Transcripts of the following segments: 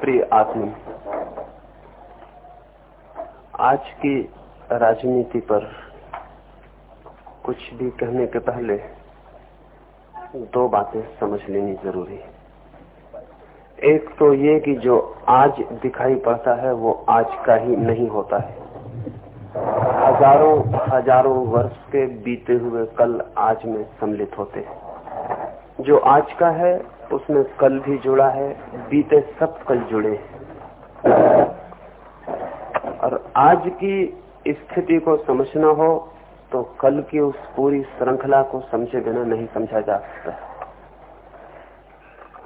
प्रिय आत्मी, आज की राजनीति पर कुछ भी कहने के पहले दो बातें समझ लेनी ज़रूरी है। एक तो ये कि जो आज दिखाई पड़ता है, वो आज का ही नहीं होता है। हज़ारों हज़ारों वर्ष के बीते हुए कल आज में सम्मिलित होते हैं। जो आज का है उसमें कल भी जुड़ा है, बीते सब कल जुड़े हैं। और आज की स्थिति को समझना हो तो कल की उस पूरी श्रृंखला को समझे बिना नहीं समझा जा सकता।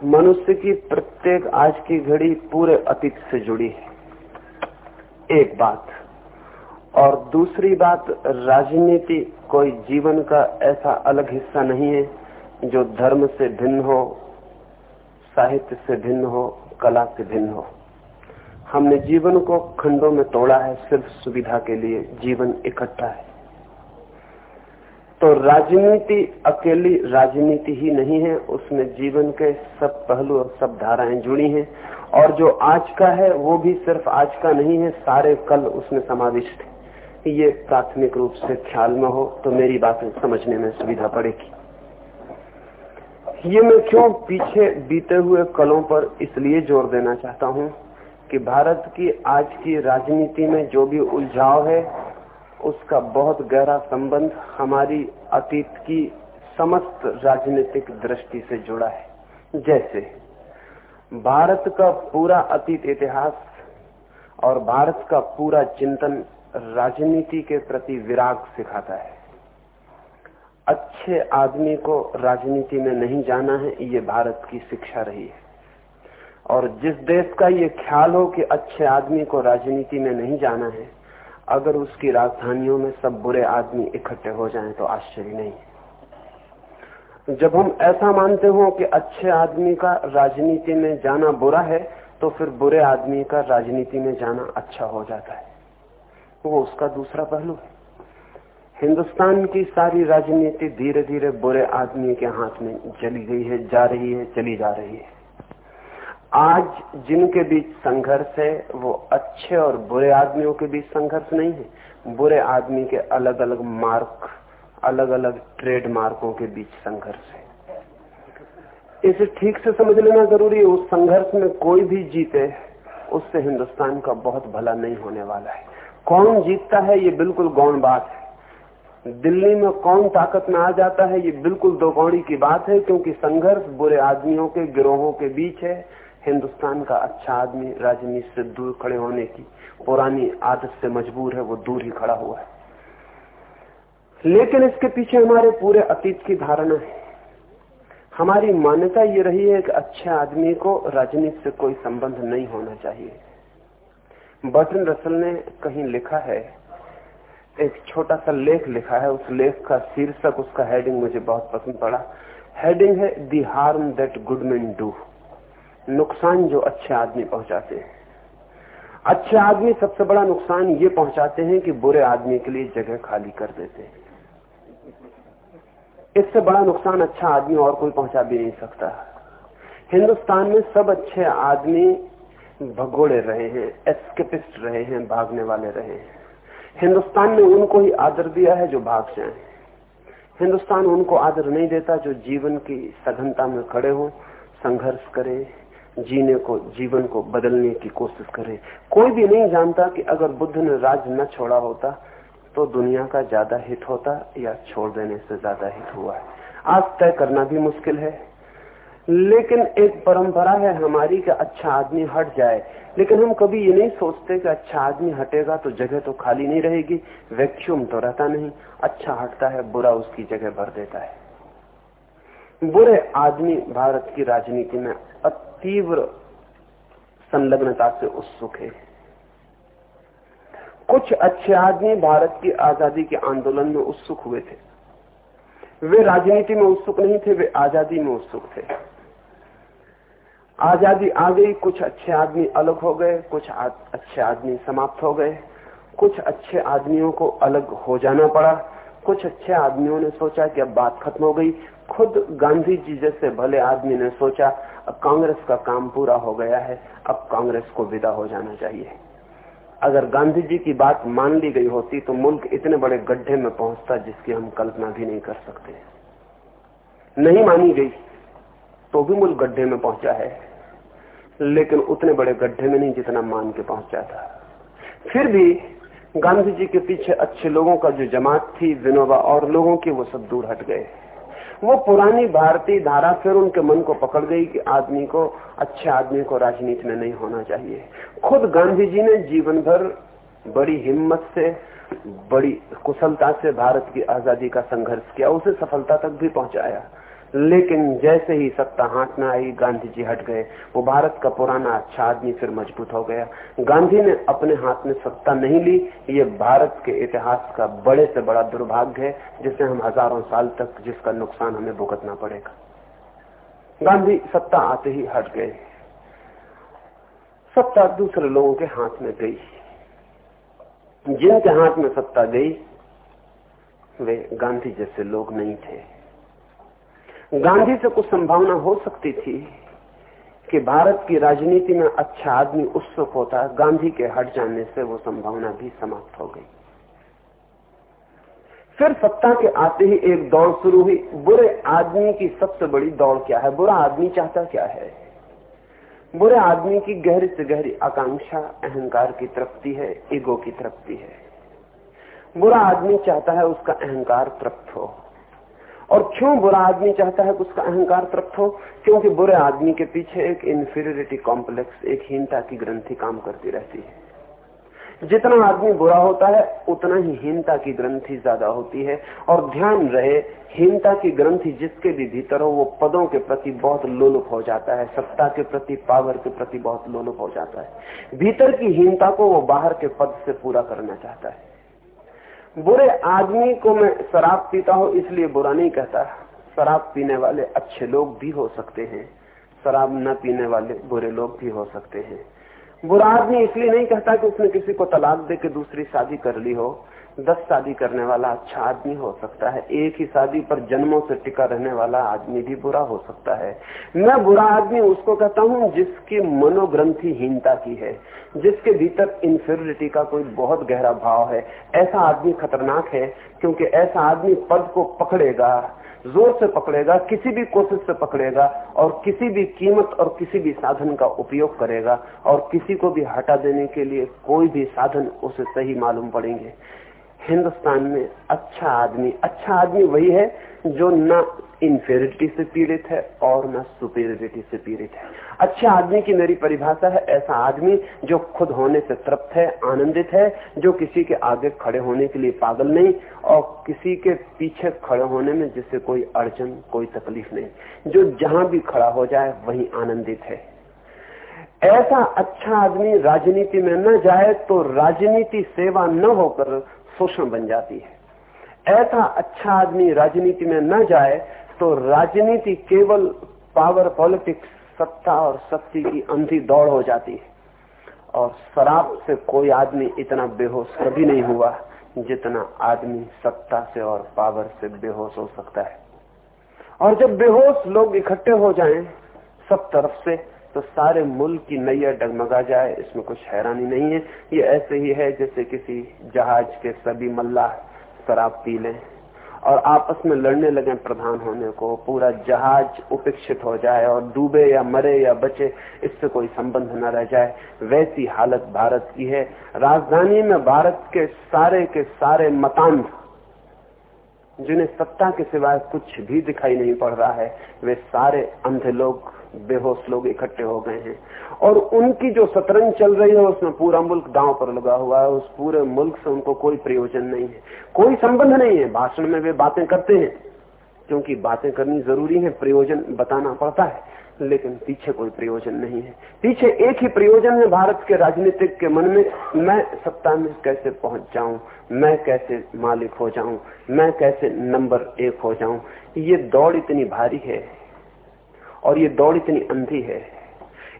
मनुष्य की प्रत्येक आज की घड़ी पूरे अतीत से जुड़ी है। एक बात। और दूसरी बात, राजनीति कोई जीवन का ऐसा अलग हिस्सा नहीं है, जो धर्म से भिन्न हो साहित्य से भिन्न हो, कला से भिन्न हो। हमने जीवन को खंडों में तोड़ा है, सिर्फ़ सुविधा के लिए जीवन इकट्ठा है। तो राजनीति, अकेली राजनीति ही नहीं है, उसमें जीवन के सब पहलू और सब धाराएँ जुड़ी हैं। और जो आज का है, वो भी सिर्फ़ आज का नहीं है, सारे कल उसमें समाविष्ट है। ये प्राथमिक रूप से ख्याल में हो तो मेरी बातें समझने में सुविधा पड़ेगी। ये मैं क्यों पीछे बीते हुए कलों पर इसलिए ज़ोर देना चाहता हूँ कि भारत की आज की राजनीति में जो भी उलझाव है, उसका बहुत गहरा संबंध हमारी अतीत की समस्त राजनीतिक दृष्टि से जुड़ा है। जैसे, भारत का पूरा अतीत इतिहास और भारत का पूरा चिंतन राजनीति के प्रति विराग सिखाता है। अच्छे आदमी को राजनीति में नहीं जाना है, ये भारत की शिक्षा रही है। और जिस देश का ये ख्याल हो कि अच्छे आदमी को राजनीति में नहीं जाना है, अगर उसकी राजधानियों में सब बुरे आदमी इकट्ठे हो जाएँ तो आश्चर्य नहीं जब हम ऐसा मानते हो कि अच्छे आदमी का राजनीति में जाना बुरा है तो फिर बुरे आदमी का राजनीति में जाना अच्छा हो जाता है। वो उसका दूसरा पहलू है। हिंदुस्तान की सारी राजनीति धीरे धीरे बुरे आदमी के हाथ में चली गई है, जा रही है, चली जा रही है। आज जिनके बीच संघर्ष है, वो अच्छे और बुरे आदमियों के बीच संघर्ष नहीं है। बुरे आदमी के अलग अलग मार्क अलग अलग ट्रेड मार्कों के बीच संघर्ष है। इसे ठीक से समझ लेना ज़रूरी है, उस संघर्ष में कोई भी जीते, उससे हिंदुस्तान का बहुत भला नहीं होने वाला है। कौन जीतता है, ये बिल्कुल गौण बात है। दिल्ली में कौन ताकत में आ जाता है? ये बिल्कुल दो गौड़ी की बात है, क्योंकि संघर्ष बुरे आदमियों के, गिरोहों के बीच है। हिंदुस्तान का अच्छा आदमी, राजनीति से दूर खड़े होने की पुरानी आदत से मजबूर है, वो दूर ही खड़ा हुआ है। लेकिन इसके पीछे हमारे पूरे अतीत की धारणा है। हमारी मान्यता ये रही है कि अच्छे आदमी को राजनीति से कोई संबंध नहीं होना चाहिए। बर्टन रसल ने कहीं लिखा है एक छोटा सा लेख लिखा है। उस लेख का शीर्षक, उसका हेडिंग मुझे बहुत पसंद पड़ा। हेडिंग है the harm that good man do नुकसान जो अच्छे आदमी पहुंचाते हैं। अच्छे आदमी सबसे बड़ा नुकसान ये पहुंचाते हैं कि बुरे आदमी के लिए जगह खाली कर देते हैं। इससे बड़ा नुकसान अच्छा आदमी और कोई पहुँचा भी नहीं सकता। हिंदुस्तान में सब अच्छे आदमी भगोड़े रहे हैं एस्केपिस्ट रहे हैं, भागने वाले रहे हैं। हिंदुस्तान ने उनको ही आदर दिया है जो भाग जाए हिंदुस्तान उनको आदर नहीं देता जो जीवन की सघनता में खड़े हो, संघर्ष करे, जीने को, जीवन को बदलने की कोशिश करे। कोई भी नहीं जानता कि अगर बुद्ध ने राज न छोड़ा होता तो दुनिया का ज़्यादा हित होता या छोड़ देने से ज़्यादा हित हुआ है। आज तय करना भी मुश्किल है। लेकिन एक परंपरा है हमारी कि अच्छा आदमी हट जाए। लेकिन हम कभी ये नहीं सोचते कि अच्छा आदमी हटेगा तो जगह तो खाली नहीं रहेगी वैक्यूम तो रहता नहीं। अच्छा हटता है, बुरा उसकी जगह भर देता है। बुरे आदमी भारत की राजनीति में अतीव्र संलग्नता से उत्सुक है। कुछ अच्छे आदमी भारत की आज़ादी के आंदोलन में उत्सुक हुए थे। वे राजनीति में उत्सुक नहीं थे, वे आज़ादी में उत्सुक थे। आज़ादी आ गई, कुछ अच्छे आदमी अलग हो गए, कुछ अच्छे आदमी समाप्त हो गए। कुछ अच्छे आदमियों को अलग हो जाना पड़ा। कुछ अच्छे आदमियों ने सोचा कि अब बात खत्म हो गई। खुद गांधी जी जैसे भले आदमी ने सोचा, अब कांग्रेस का काम पूरा हो गया है, अब कांग्रेस को विदा हो जाना चाहिए। अगर गांधी जी की बात मान ली गई होती तो मुल्क इतने बड़े गड्ढे में पहुँचता जिसकी हम कल्पना भी नहीं कर सकते। नहीं मानी गई। तो भी मुल्क गड्ढे में पहुँचा है। लेकिन उतने बड़े गड्ढे में नहीं जितना मान के पहुँचा था। फिर भी गांधी जी के पीछे अच्छे लोगों का जो जमात थी, विनोबा और लोगों की, वो सब दूर हट गए। वो पुरानी भारतीय धारा फिर उनके मन को पकड़ गई कि आदमी को, अच्छे आदमी को राजनीति में नहीं होना चाहिए। खुद गांधी जी ने जीवन भर बड़ी हिम्मत से, बड़ी कुशलता से भारत की आज़ादी का संघर्ष किया, उसे सफलता तक भी पहुँचाया। लेकिन जैसे ही सत्ता हाथ में आई गांधी जी हट गए। वो भारत का पुराना अच्छा आदमी फिर मज़बूत हो गया। गांधी ने अपने हाथ में सत्ता नहीं ली। ये भारत के इतिहास का बड़े से बड़ा दुर्भाग्य है, जिसे हम हज़ारों साल तक जिसका नुकसान हमें भुगतना पड़ेगा। गांधी सत्ता आते ही हट गए। सत्ता दूसरे लोगों के हाथ में गई। जिनके हाथ में सत्ता गई, वे गांधी जैसे लोग नहीं थे। गांधी से कुछ संभावना हो सकती थी कि भारत की राजनीति में अच्छा आदमी उत्सुक होता, गांधी के हट जाने से वो संभावना भी समाप्त हो गई। फिर सत्ता के आते ही एक दौड़ शुरू हुई। बुरे आदमी की सबसे बड़ी दौड़ क्या है? बुरा आदमी चाहता क्या है? बुरे आदमी की गहरी से गहरी आकांक्षा, अहंकार की तृप्ति है, ईगो की तृप्ति है। बुरा आदमी चाहता है उसका अहंकार तृप्त हो। और क्यों बुरा आदमी चाहता है कि उसका अहंकार तृप्त हो? क्योंकि बुरे आदमी के पीछे एक इंफीरियरिटी कॉम्प्लेक्स एक हीनता की ग्रंथि काम करती रहती है। जितना आदमी बुरा होता है, उतना ही हीनता की ग्रंथि ज़्यादा होती है। और ध्यान रहे, हीनता की ग्रंथि जिसके भी भीतर हो, वो पदों के प्रति बहुत लोलुप हो जाता है। सत्ता के प्रति, पावर के प्रति बहुत लोलुप हो जाता है। भीतर की हीनता को वो बाहर के पद से पूरा करना चाहता है। बुरे आदमी को मैं शराब पीता हूँ, इसलिए बुरा नहीं कहता। शराब पीने वाले अच्छे लोग भी हो सकते हैं। शराब न पीने वाले बुरे लोग भी हो सकते हैं। बुरा आदमी इसलिए नहीं कहता कि उसने किसी को तलाक दे के दूसरी शादी कर ली हो। दस शादी करने वाला अच्छा आदमी हो सकता है। एक ही शादी पर जन्मों से टिका रहने वाला आदमी भी बुरा हो सकता है। मैं बुरा आदमी उसको कहता हूँ जिसकी मनोग्रंथि हीनता की है, जिसके भीतर इंफेरिटी का कोई बहुत गहरा भाव है। ऐसा आदमी खतरनाक है, क्योंकि ऐसा आदमी पद को पकड़ेगा, ज़ोर से पकड़ेगा, किसी भी कोशिश से पकड़ेगा, और किसी भी कीमत और किसी भी साधन का उपयोग करेगा, और किसी को भी हटा देने के लिए कोई भी साधन उसे सही मालूम पड़ेंगे। हिंदुस्तान में अच्छा आदमी अच्छा आदमी वही है जो न इंफेरिटी से पीड़ित है और न सुपेरिटी से पीड़ित है। अच्छे आदमी की मेरी परिभाषा है, ऐसा आदमी जो खुद होने से तृप्त है, आनंदित है, जो किसी के आगे खड़े होने के लिए पागल नहीं और किसी के पीछे खड़े होने में जिससे कोई अड़चन, कोई तकलीफ़ नहीं। जो जहाँ भी खड़ा हो जाए, वही आनंदित है। ऐसा अच्छा आदमी राजनीति में न जाए तो राजनीति सेवा न होकर शोषण बन जाती है। ऐसा अच्छा आदमी राजनीति में न जाए तो राजनीति केवल पावर पॉलिटिक्स सत्ता और शक्ति की अंधी दौड़ हो जाती है। और शराब से कोई आदमी इतना बेहोश कभी नहीं हुआ, जितना आदमी सत्ता से और पावर से बेहोश हो सकता है। और जब बेहोश लोग इकट्ठे हो जाएँ, सब तरफ़ से तो सारे मुल्क की नैया डगमगा जाए, इसमें कुछ हैरानी नहीं है। ये ऐसे ही है जैसे किसी जहाज़ के सभी मल्लाह शराब पी लें और आपस में लड़ने लगे प्रधान होने को। पूरा जहाज़ उपेक्षित हो जाए और डूबे या मरे या बचे, इससे कोई संबंध न रह जाए। वैसी हालत भारत की है। राजधानी में भारत के सारे के सारे मतान जिन्हें सत्ता के सिवाय कुछ भी दिखाई नहीं पड़ रहा है, वे सारे अंधे लोग, बेहोश लोग इकट्ठे हो गए हैं। और उनकी जो शतरंज चल रही है, उसमें पूरा मुल्क दांव पर लगा हुआ है, उस पूरे मुल्क से उनको कोई प्रयोजन नहीं है। कोई संबंध नहीं है। भाषण में वे बातें करते हैं, क्योंकि बातें करनी ज़रूरी है, प्रयोजन बताना पड़ता है। लेकिन पीछे कोई प्रयोजन नहीं है। पीछे एक ही प्रयोजन है भारत के राजनीतिक के मन में। मैं सत्ता में कैसे पहुँच जाऊँ? मैं कैसे मालिक हो जाऊँ? मैं कैसे नंबर एक हो जाऊँ? ये दौड़ इतनी भारी है और ये दौड़ इतनी अंधी है।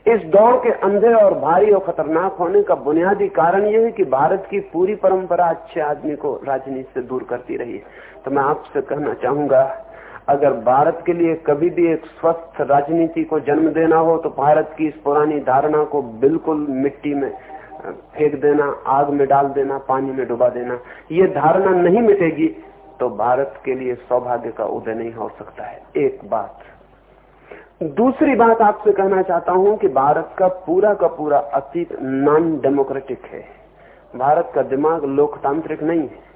इस दौड़ के अंधे और भारी और खतरनाक होने का बुनियादी कारण यह है कि भारत की पूरी परंपरा अच्छे आदमी को राजनीति से दूर करती रही है। तो मैं आपसे कहना चाहूँगा अगर भारत के लिए कभी भी एक स्वस्थ राजनीति को जन्म देना हो तो भारत की इस पुरानी धारणा को बिल्कुल मिट्टी में फेंक देना, आग में डाल देना, पानी में डुबा देना, ये धारणा नहीं मिटेगी तो भारत के लिए सौभाग्य का उदय नहीं हो सकता है। एक बात। दूसरी बात आपसे कहना चाहता हूँ कि भारत का पूरा का पूरा अतीत नॉन डेमोक्रेटिक है। भारत का दिमाग लोकतांत्रिक नहीं है।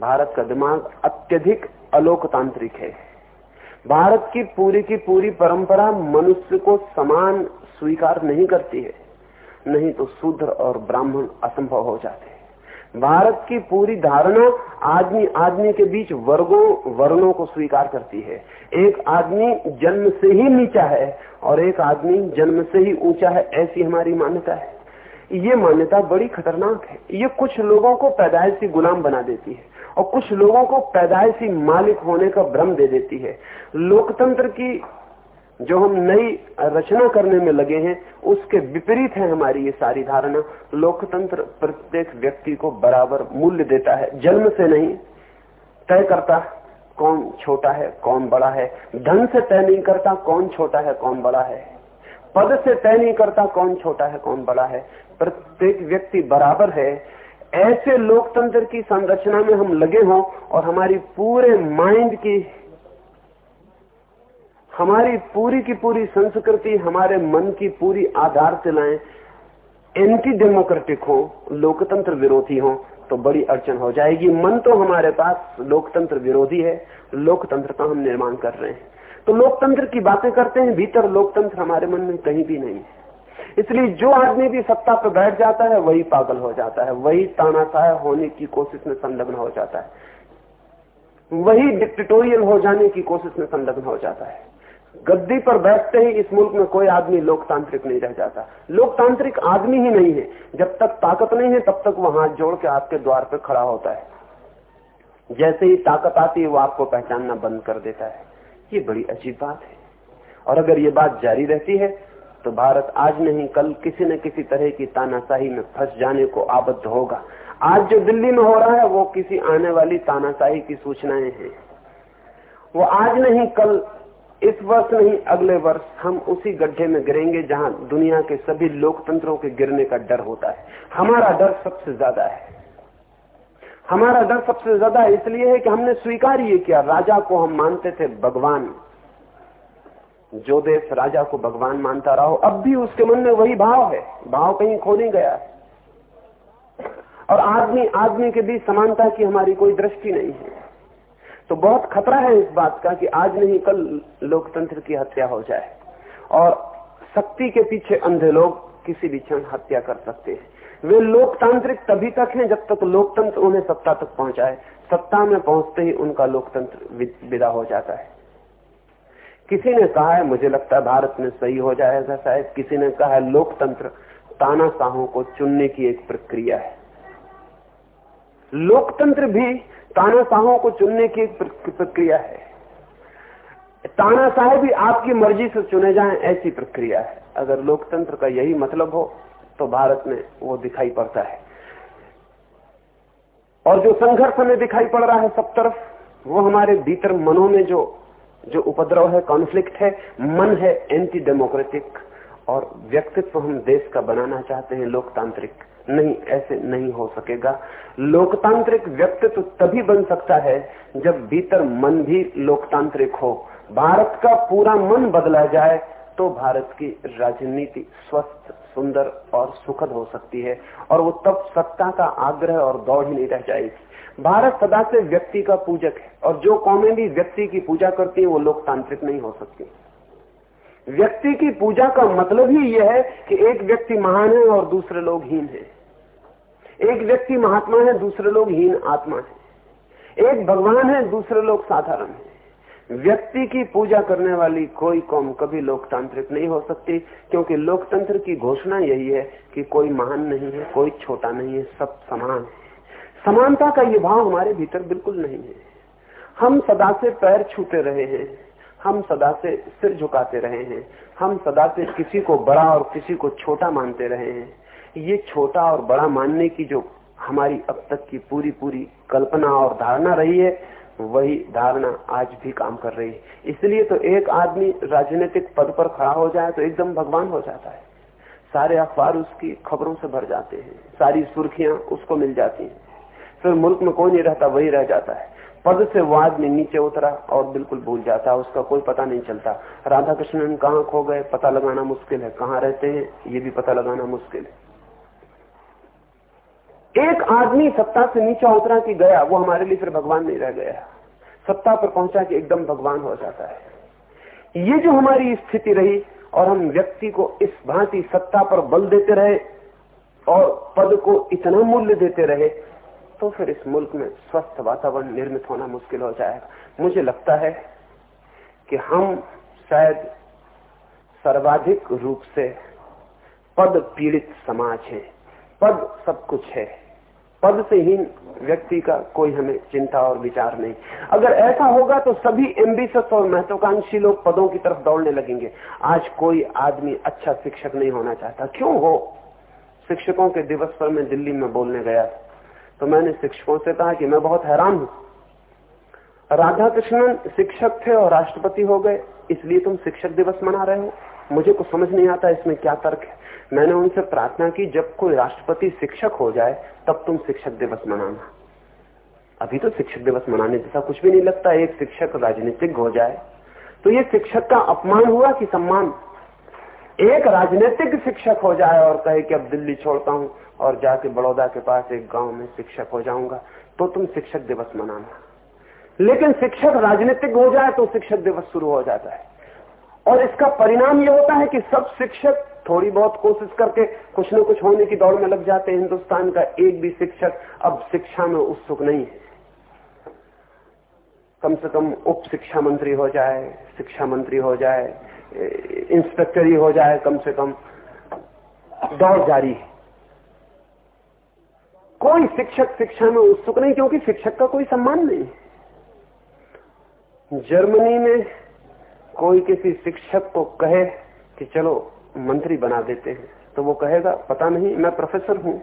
भारत का दिमाग अत्यधिक अलोकतांत्रिक है। भारत की पूरी की पूरी परंपरा मनुष्य को समान स्वीकार नहीं करती है। नहीं तो शूद्र और ब्राह्मण असंभव हो जाते हैं। भारत की पूरी धारणा आदमी आदमी के बीच वर्गों, वर्णों को स्वीकार करती है। एक आदमी जन्म से ही नीचा है और एक आदमी जन्म से ही ऊँचा है, ऐसी हमारी मान्यता है। ये मान्यता बड़ी खतरनाक है। ये कुछ लोगों को पैदाइशी गुलाम बना देती है। और कुछ लोगों को पैदाइशी मालिक होने का भ्रम दे देती है। लोकतंत्र की जो हम नई रचना करने में लगे हैं, उसके विपरीत है हमारी ये सारी धारणा। लोकतंत्र प्रत्येक व्यक्ति को बराबर मूल्य देता है। जन्म से नहीं, तय करता कौन छोटा है, कौन बड़ा है। धन से तय नहीं करता कौन छोटा है, कौन बड़ा है। पद से तय नहीं करता कौन छोटा है, कौन बड़ा है। प्रत्येक व्यक्ति बराबर है। ऐसे लोकतंत्र की संरचना में हम लगे हों और हमारी पूरे माइंड की, हमारी पूरी की पूरी संस्कृति, हमारे मन की पूरी आधार सिलाएँ एंटी डेमोक्रेटिक हो, लोकतंत्र विरोधी हो तो बड़ी अड़चन हो जाएगी। मन तो हमारे पास लोकतंत्र विरोधी है, लोकतंत्र का हम निर्माण कर रहे हैं। तो लोकतंत्र की बातें करते हैं, भीतर लोकतंत्र हमारे मन में कहीं भी नहीं है। इसलिए जो आदमी भी सत्ता पर बैठ जाता है, वही पागल हो जाता है, वही तानाशाह होने की कोशिश में संलग्न हो जाता है। वही डिक्टेटोरियल हो जाने की कोशिश में संलग्न हो जाता है। गद्दी पर बैठते ही इस मुल्क में कोई आदमी लोकतांत्रिक नहीं रह जाता। लोकतांत्रिक आदमी ही नहीं है। जब तक ताकत नहीं है, तब तक वो हाथ जोड़ के आपके द्वार पर खड़ा होता है। जैसे ही ताकत आती है, वो आपको पहचानना बंद कर देता है। ये बड़ी अजीब बात है। और अगर ये बात जारी रहती है तो भारत आज नहीं, कल किसी न किसी तरह की तानाशाही में फंस जाने को आबद्ध होगा। आज जो दिल्ली में हो रहा है, वो किसी आने वाली तानाशाही की सूचनाएँ हैं। वो आज नहीं, कल, इस वर्ष नहीं, अगले वर्ष हम उसी गड्ढे में गिरेंगे जहाँ दुनिया के सभी लोकतंत्रों के गिरने का डर होता है। हमारा डर सबसे ज़्यादा है। हमारा डर सबसे ज़्यादा इसलिए है कि हमने स्वीकार ये किया, राजा को हम मानते थे भगवान। जो देश राजा को भगवान मानता रहा हो अब भी उसके मन में वही भाव है। भाव कहीं खो नहीं गया। और आदमी आदमी के बीच समानता की हमारी कोई दृष्टि नहीं है। तो बहुत खतरा है इस बात का कि आज नहीं, कल लोकतंत्र की हत्या हो जाए। और शक्ति के पीछे अंधे लोग किसी भी क्षण हत्या कर सकते हैं। वे लोकतांत्रिक तभी तक हैं जब तक लोकतंत्र उन्हें सत्ता तक पहुँचाए। सत्ता में पहुँचते ही उनका लोकतंत्र विदा हो जाता है। किसी ने कहा है, मुझे लगता है भारत में सही हो जाएगा, शायद किसी ने कहा है, लोकतंत्र तानाशाहों को चुनने की एक प्रक्रिया है। लोकतंत्र भी तानाशाहों को चुनने की एक प्रक्रिया है। तानाशाह भी आपकी मर्ज़ी से चुने जाएँ, ऐसी प्रक्रिया है। अगर लोकतंत्र का यही मतलब हो तो भारत में वो दिखाई पड़ता है। और जो संघर्ष हमें दिखाई पड़ रहा है सब तरफ़, वो हमारे भीतर मनों में जो जो उपद्रव है कॉन्फ्लिक्ट है, मन है एंटी डेमोक्रेटिक और व्यक्तित्व हम देश का बनाना चाहते हैं, लोकतांत्रिक। नहीं, ऐसे नहीं हो सकेगा। लोकतांत्रिक व्यक्तित्व तभी बन सकता है जब भीतर मन भी लोकतांत्रिक हो। भारत का पूरा मन बदला जाए तो भारत की राजनीति स्वस्थ सुंदर और सुखद हो सकती है, और वो तब सत्ता का आग्रह और दौड़ ही नहीं रह जाएगी। भारत सदा से व्यक्ति का पूजक है, और जो कौमें भी व्यक्ति की पूजा करती है, वो लोकतांत्रिक नहीं हो सकती। व्यक्ति की पूजा का मतलब ही यह है कि एक व्यक्ति महान है और दूसरे लोग हीन है। एक व्यक्ति महात्मा है, दूसरे लोग हीन आत्मा है। एक भगवान है, दूसरे लोग साधारण है। व्यक्ति की पूजा करने वाली कोई कौम कभी लोकतांत्रिक नहीं हो सकती, क्योंकि लोकतंत्र की घोषणा यही है कि कोई महान नहीं है, कोई छोटा नहीं है, सब समान है। समानता का ये भाव हमारे भीतर बिल्कुल नहीं है। हम सदा से पैर छूते रहे हैं, हम सदा से सिर झुकाते रहे हैं, हम सदा से किसी को बड़ा और किसी को छोटा मानते रहे हैं। ये छोटा और बड़ा मानने की जो हमारी अब तक की पूरी पूरी कल्पना और धारणा रही है वही धारणा आज भी काम कर रही है। इसलिए तो एक आदमी राजनीतिक पद पर खड़ा हो जाए तो एकदम भगवान हो जाता है। सारे अखबार उसकी खबरों से भर जाते हैं। सारी सुर्खियाँ उसको मिल जाती हैं। फिर मुल्क में कोई नहीं रहता, वही रह जाता है। पद से वो आदमी नीचे उतरा और बिल्कुल भूल जाता है। उसका कोई पता नहीं चलता। राधा कृष्णन कहाँ खो गए? पता लगाना मुश्किल है। कहाँ रहते हैं? ये भी पता लगाना मुश्किल है। एक आदमी सत्ता से नीचे उतरा कि गया, वो हमारे लिए फिर भगवान नहीं रह गया। सत्ता पर पहुँचा कि एकदम भगवान हो जाता है। ये जो हमारी स्थिति रही और हम व्यक्ति को इस भांति सत्ता पर बल देते रहे और पद को इतना मूल्य देते रहे तो फिर इस मुल्क में स्वस्थ वातावरण निर्मित होना मुश्किल हो जाएगा। मुझे लगता है कि हम शायद सर्वाधिक रूप से पद पीड़ित समाज है। पद सब कुछ है। पद से ही व्यक्ति का कोई हमें चिंता और विचार नहीं। अगर ऐसा होगा तो सभी एम्बिशस और महत्वाकांक्षी लोग पदों की तरफ़ दौड़ने लगेंगे। आज कोई आदमी अच्छा शिक्षक नहीं होना चाहता। क्यों हो? शिक्षकों के दिवस पर मैं दिल्ली में बोलने गया। तो मैंने शिक्षकों से कहा कि मैं बहुत हैरान हूँ। राधा कृष्णन शिक्षक थे और राष्ट्रपति हो गए, इसलिए तुम शिक्षक दिवस मना रहे हो। मुझे कुछ समझ नहीं आता इसमें क्या तर्क है। मैंने उनसे प्रार्थना की, जब कोई राष्ट्रपति शिक्षक हो जाए, तब तुम शिक्षक दिवस मनाना। अभी तो शिक्षक दिवस मनाने जैसा कुछ भी नहीं लगता, एक शिक्षक राजनीतिक हो जाए तो ये शिक्षक का अपमान हुआ कि सम्मान? एक राजनीतिक शिक्षक हो जाए और कहे कि अब दिल्ली छोड़ता हूँ और जाके बड़ौदा के पास एक गाँव में शिक्षक हो जाऊँगा तो तुम शिक्षक दिवस मनाना। लेकिन शिक्षक राजनीतिक हो जाए तो शिक्षक दिवस शुरू हो जाता है। और इसका परिणाम यह होता है कि सब शिक्षक थोड़ी बहुत कोशिश करके कुछ न कुछ होने की दौड़ में लग जाते हैं। हिंदुस्तान का एक भी शिक्षक अब शिक्षा में उत्सुक नहीं है। कम से कम उप शिक्षा मंत्री हो जाए, शिक्षा मंत्री हो जाए, इंस्पेक्टर ही हो जाए, कम से कम दौड़ जारी है। कोई शिक्षक शिक्षा में उत्सुक नहीं, क्योंकि शिक्षक का कोई सम्मान नहीं जर्मनी में कोई किसी शिक्षक को कहे कि चलो मंत्री बना देते हैं तो वो कहेगा, पता नहीं, मैं प्रोफेसर हूँ।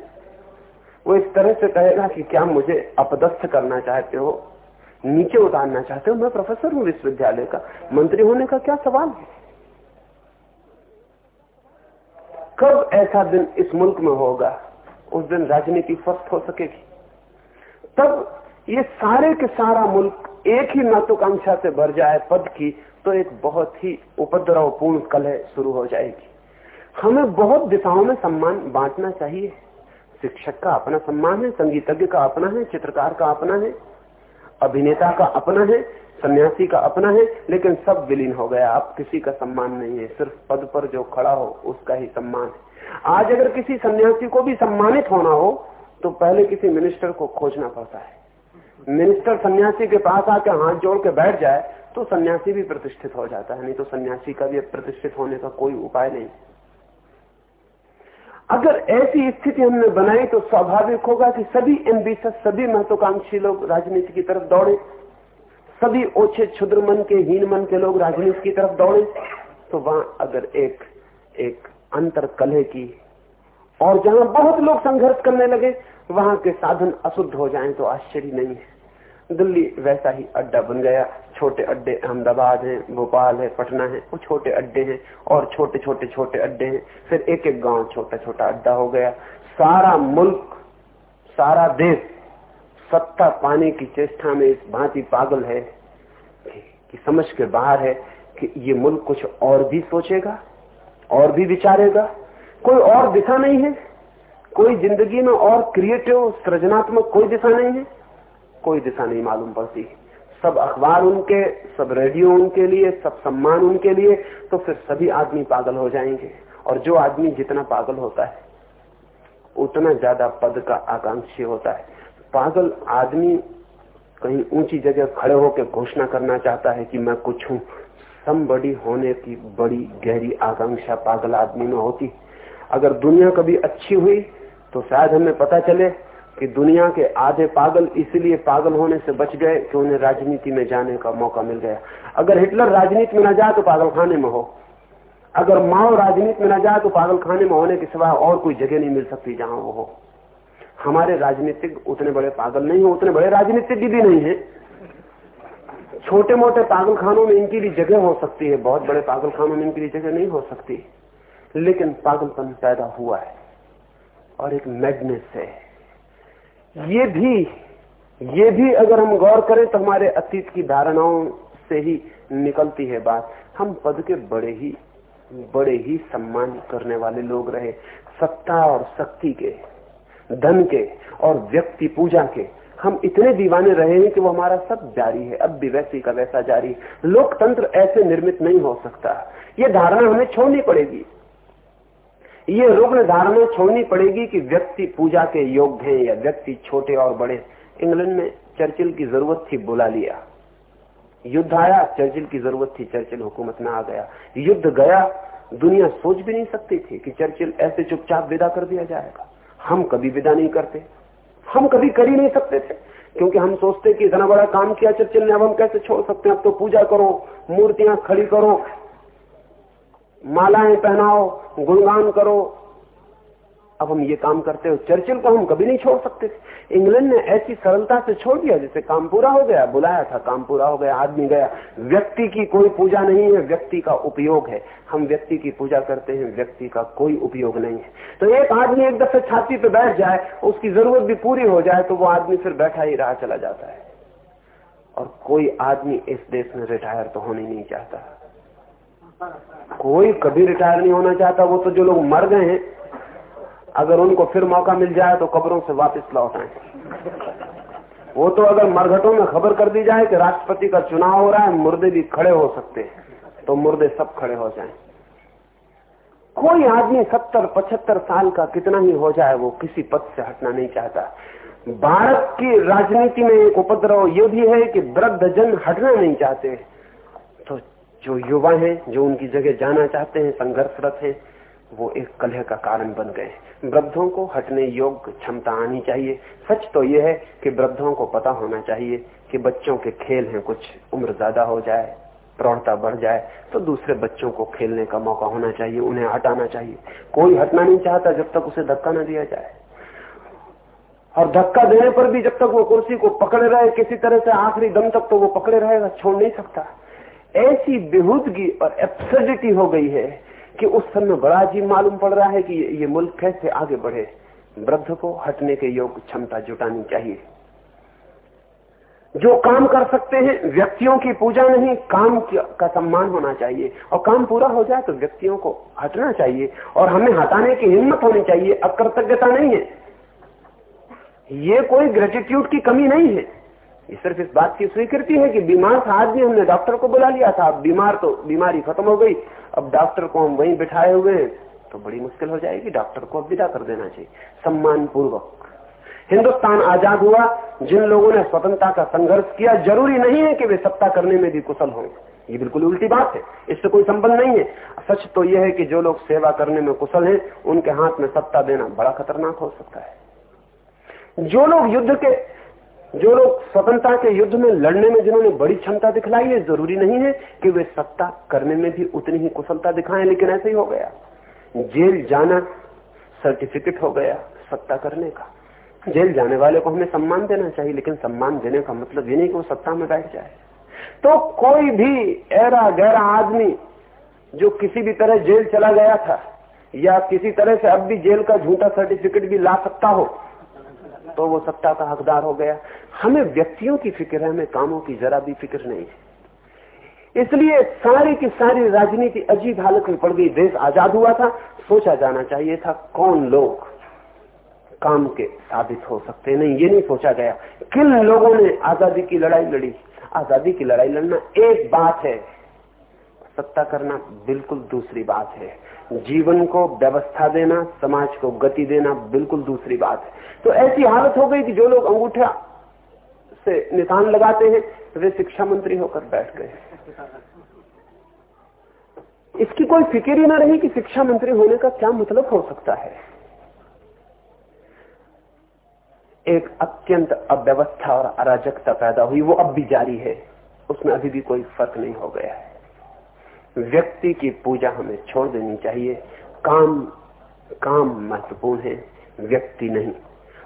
वो इस तरह से कहेगा कि क्या मुझे अपदस्थ करना चाहते हो, नीचे उतारना चाहते हो? मैं प्रोफेसर हूँ विश्वविद्यालय का। मंत्री होने का क्या सवाल है? कब ऐसा दिन इस मुल्क में होगा, उस दिन राजनीति स्वस्थ हो सकेगी? तब ये सारे के सारा मुल्क एक ही महत्वाकांक्षा से भर जाए, पद की तो एक बहुत ही उपद्रवपूर्ण कलह शुरू हो जाएगी। हमें बहुत दिशाओं में सम्मान बांटना चाहिए। शिक्षक का अपना सम्मान है, संगीतज्ञ का अपना है, चित्रकार का अपना है, अभिनेता का अपना है, सन्यासी का अपना है, लेकिन सब विलीन हो गया। अब किसी का सम्मान नहीं है, सिर्फ़ पद पर जो खड़ा हो, उसका ही सम्मान है। आज अगर किसी सन्यासी को भी सम्मानित होना हो तो पहले किसी मिनिस्टर को खोजना पड़ता है। मिनिस्टर सन्यासी के पास आके हाथ जोड़ के बैठ जाए तो सन्यासी भी प्रतिष्ठित हो जाता है, नहीं तो सन्यासी का भी प्रतिष्ठित होने का कोई उपाय नहीं। अगर ऐसी स्थिति हमने बनाई तो स्वाभाविक होगा कि सभी एम्बिशस सभी महत्वाकांक्षी लोग राजनीति की तरफ़ दौड़े, सभी ओछे क्षुद्र मन के, हीन मन के लोग राजनीति की तरफ़ दौड़े तो वहाँ अगर एक एक अंतर कलह की और जहाँ बहुत लोग संघर्ष करने लगे, वहाँ के साधन अशुद्ध हो जाएँ तो आश्चर्य नहीं है। दिल्ली वैसा ही अड्डा बन गया। छोटे अड्डे अहमदाबाद है, भोपाल है, पटना है, वो छोटे अड्डे हैं और छोटे छोटे छोटे अड्डे हैं। फिर एक एक गाँव छोटा छोटा अड्डा हो गया। सारा मुल्क, सारा देश सत्ता पाने की चेष्टा में इस भांति पागल है कि समझ के बाहर है कि ये मुल्क कुछ और भी सोचेगा, और भी विचारेगा। कोई और दिशा नहीं है। कोई ज़िंदगी में और क्रिएटिव सृजनात्मक कोई दिशा नहीं है। कोई दिशा नहीं मालूम पड़ती। सब अखबार उनके, सब रेडियो उनके लिए, सब सम्मान उनके लिए तो फिर सभी आदमी पागल हो जाएँगे। और जो आदमी जितना पागल होता है, उतना ज़्यादा पद का आकांक्षी होता है। पागल आदमी कहीं ऊँची जगह खड़े होकर घोषणा करना चाहता है कि मैं कुछ हूँ। बड़ी होने की बड़ी गहरी आकांक्षा पागल आदमी में होती। अगर दुनिया कभी अच्छी हुई तो शायद हमें पता चले कि दुनिया के आधे पागल इसलिए पागल होने से बच गए कि उन्हें राजनीति में जाने का मौका मिल गया। अगर हिटलर राजनीति में न जाए तो पागल खाने में हो। अगर माओ राजनीति में न जाए तो पागल खाने में होने के सिवा और कोई जगह नहीं मिल सकती जहाँ वो हो। हमारे राजनीतिक उतने बड़े पागल नहीं हो, उतने बड़े राजनीतिक भी नहीं है। छोटे मोटे पागल खानों में इनकी भी जगह हो सकती है, बहुत बड़े पागल खानों में इनकी जगह नहीं हो सकती। लेकिन पागलपन पैदा हुआ है और एक मैडनेस है। ये भी ये भी अगर हम गौर करें तो हमारे अतीत की धारणाओं से ही निकलती है बात। हम पद के बड़े ही बड़े ही सम्मान करने वाले लोग रहे। सत्ता और शक्ति के, धन के और व्यक्ति पूजा के। हम इतने दीवाने रहे हैं कि वो हमारा सब जारी है। अब भी वैसी का वैसा जारी। लोकतंत्र ऐसे निर्मित नहीं हो सकता। ये धारणा हमें छोड़नी पड़ेगी। ये रुग्ण धारणा छोड़नी पड़ेगी कि व्यक्ति पूजा के योग्य है या व्यक्ति छोटे और बड़े। इंग्लैंड में चर्चिल की ज़रूरत थी, बुला लिया। युद्ध आया, चर्चिल की ज़रूरत थी, चर्चिल हुकूमत में आ गया। युद्ध गया, दुनिया सोच भी नहीं सकती थी कि चर्चिल ऐसे चुपचाप विदा कर दिया जाएगा। हम कभी विदा नहीं करते। हम कभी कर ही नहीं सकते थे, क्योंकि हम सोचते कि इतना बड़ा काम किया चर्चिल ने, अब हम कैसे छोड़ सकते हैं? अब तो पूजा करो, मूर्तियाँ खड़ी करो मालाएँ पहनाओ, गुणगान करो। अब हम ये काम करते हो चर्चिल को हम कभी नहीं छोड़ सकते। थे इंग्लैंड ने ऐसी सरलता से छोड़ दिया जैसे काम पूरा हो गया, बुलाया था, काम पूरा हो गया, आदमी गया। व्यक्ति की कोई पूजा नहीं है, व्यक्ति का उपयोग है। हम व्यक्ति की पूजा करते हैं, व्यक्ति का कोई उपयोग नहीं है। तो एक आदमी एक दफे छाती पे बैठ जाए, उसकी ज़रूरत भी पूरी हो जाए तो वो आदमी फिर बैठा ही रहा, चला जाता है। और कोई आदमी इस देश में रिटायर तो होने नहीं चाहता। कोई कभी रिटायर नहीं होना चाहता, वो तो जो लोग मर गए हैं, अगर उनको फिर मौका मिल जाए तो कब्रों से वापस लौट आए। वो तो अगर मरघटों में खबर कर दी जाए कि राष्ट्रपति का चुनाव हो रहा है, मुर्दे भी खड़े हो सकते हैं तो मुर्दे सब खड़े हो जाएँ। कोई आदमी सत्तर, पचहत्तर साल का कितना ही हो जाए, वो किसी पद से हटना नहीं चाहता। भारत की राजनीति में एक उपद्रव ये भी है कि वृद्ध जन हटना नहीं चाहते। जो युवा हैं, जो उनकी जगह जाना चाहते हैं, संघर्षरत हैं, वो एक कलह का कारण बन गए वृद्धों को हटने योग्य क्षमता आनी चाहिए। सच तो यह है कि वृद्धों को पता होना चाहिए कि बच्चों के खेल हैं, कुछ उम्र ज़्यादा हो जाए, प्रौढ़ता बढ़ जाए तो दूसरे बच्चों को खेलने का मौका होना चाहिए, उन्हें हटाना चाहिए। कोई हटना नहीं चाहता जब तक उसे धक्का न दिया जाए। और धक्का देने पर भी जब तक वो कुर्सी को पकड़े रहे, किसी तरह से आखिरी दम तक तो वो पकड़े रहेगा, छोड़ नहीं सकता। ऐसी बेहूदगी और एब्सर्डिटी हो गई है कि उस समय बड़ा अजीब मालूम पड़ रहा है कि ये ये मुल्क कैसे आगे बढ़े। वृद्ध को हटने के योग क्षमता जुटानी चाहिए। जो काम कर सकते हैं, व्यक्तियों की पूजा नहीं, काम का सम्मान होना चाहिए। और काम पूरा हो जाए तो व्यक्तियों को हटना चाहिए और हमें हटाने की हिम्मत होनी चाहिए। अकृतज्ञता नहीं है। ये कोई ग्रेटिट्यूड की कमी नहीं है। सिर्फ़ इस बात की स्वीकृति है कि बीमार था आदमी हमने डॉक्टर को बुला लिया था। बीमार तो बीमारी खत्म हो गई। अब डॉक्टर को हम वहीं बिठाए हुए हैं तो बड़ी मुश्किल हो जाएगी। डॉक्टर को अब विदा कर देना चाहिए। सम्मान पूर्वक हिंदुस्तान आज़ाद हुआ। जिन लोगों ने स्वतंत्रता का संघर्ष किया, ज़रूरी नहीं है कि वे सत्ता करने में भी कुशल हों। ये बिल्कुल उल्टी बात है। इससे कोई संबंध नहीं है। सच तो यह है कि जो लोग सेवा करने में कुशल हैं, उनके हाथ में सत्ता देना बड़ा खतरनाक हो सकता है। जो लोग युद्ध के जो लोग स्वतंत्रता के युद्ध में लड़ने में जिन्होंने बड़ी क्षमता दिखलाई है, ज़रूरी नहीं है कि वे सत्ता करने में भी उतनी ही कुशलता दिखाएँ, लेकिन ऐसे ही हो गया। जेल जाना सर्टिफिकेट हो गया सत्ता करने का। जेल जाने वाले को हमें सम्मान देना चाहिए, लेकिन सम्मान देने का मतलब ये नहीं कि वो सत्ता में बैठ जाए। तो कोई भी ऐरा गहरा आदमी जो किसी भी तरह जेल चला गया था, या किसी तरह से अब भी जेल का झूठा सर्टिफिकेट भी ला सकता हो तो वो सत्ता का हकदार हो गया। हमें व्यक्तियों की फ़िक्र है, हमें कामों की जरा भी फ़िक्र नहीं है। इसलिए सारी की सारी राजनीति अजीब हालत में पड़ गई। देश आज़ाद हुआ था, सोचा जाना चाहिए था कौन लोग काम के साबित हो सकते नहीं, ये नहीं सोचा गया। किन लोगों ने आज़ादी की लड़ाई लड़ी? आज़ादी की लड़ाई लड़ना एक बात है। सत्ता करना बिल्कुल दूसरी बात है। जीवन को व्यवस्था देना, समाज को गति देना बिल्कुल दूसरी बात है। तो ऐसी हालत हो गई कि जो लोग अंगूठा से निशान लगाते हैं, वे शिक्षा मंत्री होकर बैठ गए। इसकी कोई फ़िक्र ही ना रही कि शिक्षा मंत्री होने का क्या मतलब हो सकता है। एक अत्यंत अव्यवस्था और अराजकता पैदा हुई, वो अब भी जारी है। उसमें अभी भी कोई फ़र्क नहीं हो गया है। व्यक्ति की पूजा हमें छोड़ देनी चाहिए। काम काम महत्वपूर्ण है, व्यक्ति नहीं।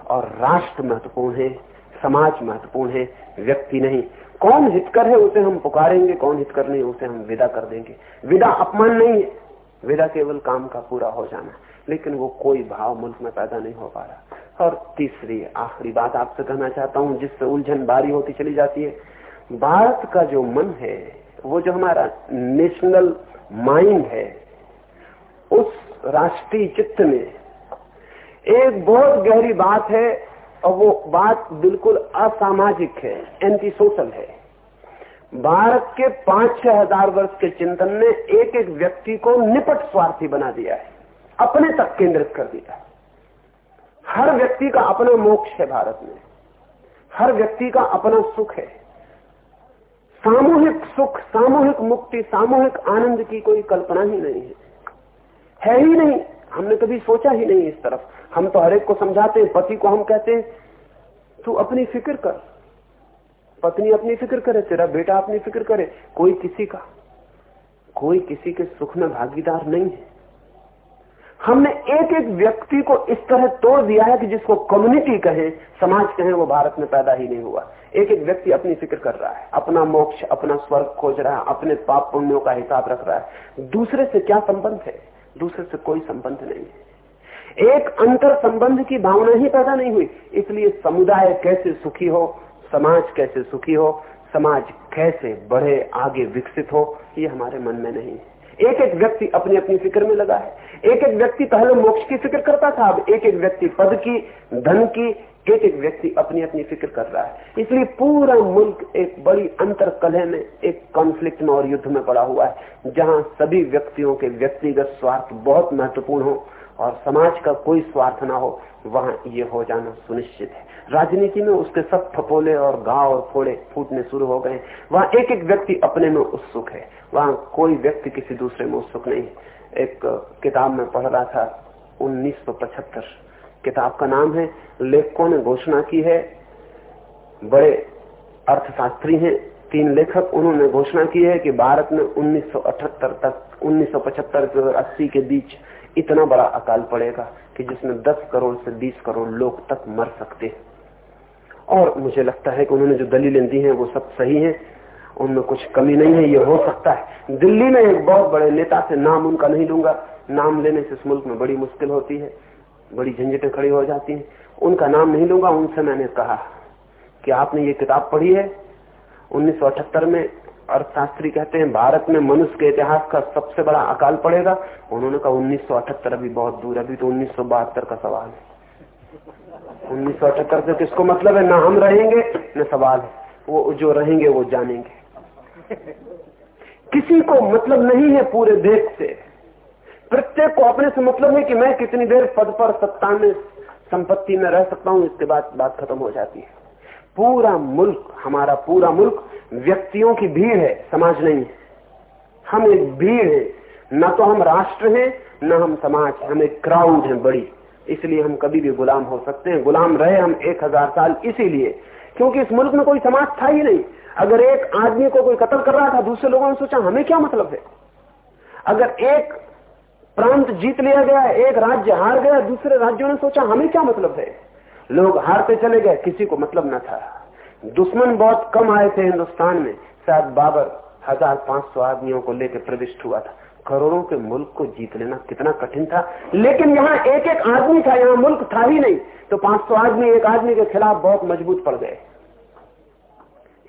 और राष्ट्र महत्वपूर्ण है, समाज महत्वपूर्ण है, व्यक्ति नहीं। कौन हितकर है उसे हम पुकारेंगे, कौन हितकर नहीं उसे हम विदा कर देंगे। विदा अपमान नहीं है। विदा केवल काम का पूरा हो जाना। लेकिन वो कोई भाव मुल्क में पैदा नहीं हो पा रहा। और तीसरी, आखिरी बात आपसे कहना चाहता हूँ, जिससे उलझन बारी होती चली जाती है। भारत का जो मन है वो जो हमारा नेशनल माइंड है, उस राष्ट्रीय चित्त में एक बहुत गहरी बात है और वो बात बिल्कुल असामाजिक है एंटी सोशल है। भारत के पाँच छह हज़ार वर्ष के चिंतन ने एक एक व्यक्ति को निपट स्वार्थी बना दिया है, अपने तक केंद्रित कर दिया। हर व्यक्ति का अपना मोक्ष है भारत में, हर व्यक्ति का अपना सुख है। सामूहिक सुख, सामूहिक मुक्ति, सामूहिक आनंद की कोई कल्पना ही नहीं है। है ही नहीं। हमने कभी सोचा ही नहीं इस तरफ़। हम तो हरेक को समझाते हैं, पति को हम कहते हैं, तू अपनी फ़िक्र कर। पत्नी अपनी फ़िक्र करे, तेरा बेटा अपनी फ़िक्र करे। कोई किसी का, कोई किसी के सुख में भागीदार नहीं है। हमने एक एक व्यक्ति को इस तरह तोड़ दिया है कि जिसको कम्युनिटी कहे, समाज कहे, वो भारत में पैदा ही नहीं हुआ। एक एक व्यक्ति अपनी फ़िक्र कर रहा है, अपना मोक्ष, अपना स्वर्ग खोज रहा है, अपने पाप पुण्यों का हिसाब रख रहा है। दूसरे से क्या संबंध है? दूसरे से कोई संबंध नहीं है। एक अंतर संबंध की भावना ही पैदा नहीं हुई। इसलिए समुदाय कैसे सुखी हो, समाज कैसे सुखी हो, समाज कैसे बढ़े, आगे विकसित हो, ये हमारे मन में नहीं है। एक एक व्यक्ति अपनी अपनी फ़िक्र में लगा है। एक एक व्यक्ति पहले मोक्ष की फ़िक्र करता था, अब एक एक व्यक्ति पद की, धन की, एक एक व्यक्ति अपनी अपनी फ़िक्र कर रहा है। इसलिए पूरा मुल्क एक बड़ी अंतर कलह में, एक कॉन्फ्लिक्ट में और युद्ध में पड़ा हुआ है, जहाँ सभी व्यक्तियों के व्यक्तिगत स्वार्थ बहुत महत्वपूर्ण हो। और समाज का कोई स्वार्थ ना हो, वहाँ ये हो जाना सुनिश्चित है। राजनीति में उसके सब फपोले और गाँव और फोड़े फूटने शुरू हो गए। वहाँ एक एक व्यक्ति अपने में उत्सुक है। वहाँ कोई व्यक्ति किसी दूसरे में उत्सुक नहीं एक किताब में पढ़ रहा था 1975 किताब का नाम है, लेखकों ने घोषणा की है, बड़े अर्थशास्त्री हैं, तीन लेखक उन्होंने घोषणा की है कि भारत में 1978 तक 1975 और 80 के बीच इतना बड़ा अकाल पड़ेगा कि जिसमें 10 करोड़ से 20 करोड़ लोग तक मर सकते हैं। और मुझे लगता है कि उन्होंने जो दलीलें दी हैं, वो सब सही हैं। उनमें कुछ कमी नहीं है, ये हो सकता है। दिल्ली में एक बहुत बड़े नेता से नाम उनका नहीं लूँगा। नाम लेने से इस मुल्क में बड़ी मुश्किल होती है, बड़ी झंझटें खड़ी हो जाती हैं। उनका नाम नहीं लूँगा, उनसे मैंने कहा कि आपने ये किताब पढ़ी है। उन्नीस सौ अठहत्तर में अर्थशास्त्री कहते हैं, भारत में मनुष्य के इतिहास का सबसे बड़ा अकाल पड़ेगा। उन्होंने कहा, उन्नीस अभी बहुत दूर अभी तो उन्नीस सौ बहत्तर का सवाल है। उन्नीस सौ अठहत्तर से किसको मतलब है? ना हम रहेंगे, न सवाल है। वो जो रहेंगे, वो जानेंगे। किसी को मतलब नहीं है पूरे देश से। प्रत्येक को अपने से मतलब है कि मैं कितनी देर पद पर सत्ता में संपत्ति में रह सकता हूँ, इसके बाद बात खत्म हो जाती है। पूरा मुल्क, हमारा पूरा मुल्क व्यक्तियों की भीड़ है, समाज नहीं है। हम एक भीड़ है, न तो हम राष्ट्र हैं, न हम समाज हम एक क्राउड है बड़ी। इसलिए हम कभी भी गुलाम हो सकते हैं। गुलाम रहे हम एक हज़ार साल इसीलिए, क्योंकि इस मुल्क में कोई समाज था ही नहीं। अगर एक आदमी को कोई कत्ल कर रहा था, दूसरे लोगों ने सोचा, हमें क्या मतलब है? अगर एक प्रांत जीत लिया गया, एक राज्य हार गया, दूसरे राज्यों ने सोचा, हमें क्या मतलब है? लोग हारते चले गए, किसी को मतलब न था। दुश्मन बहुत कम आए थे हिंदुस्तान में। शायद बाबर हज़ार पाँच सौ आदमियों को लेकर प्रविष्ट हुआ था। करोड़ों के मुल्क को जीत लेना कितना कठिन था। लेकिन यहाँ एक एक आदमी था, यहाँ मुल्क था ही नहीं। तो पाँच सौ आदमी एक आदमी के खिलाफ बहुत मज़बूत पड़ गए।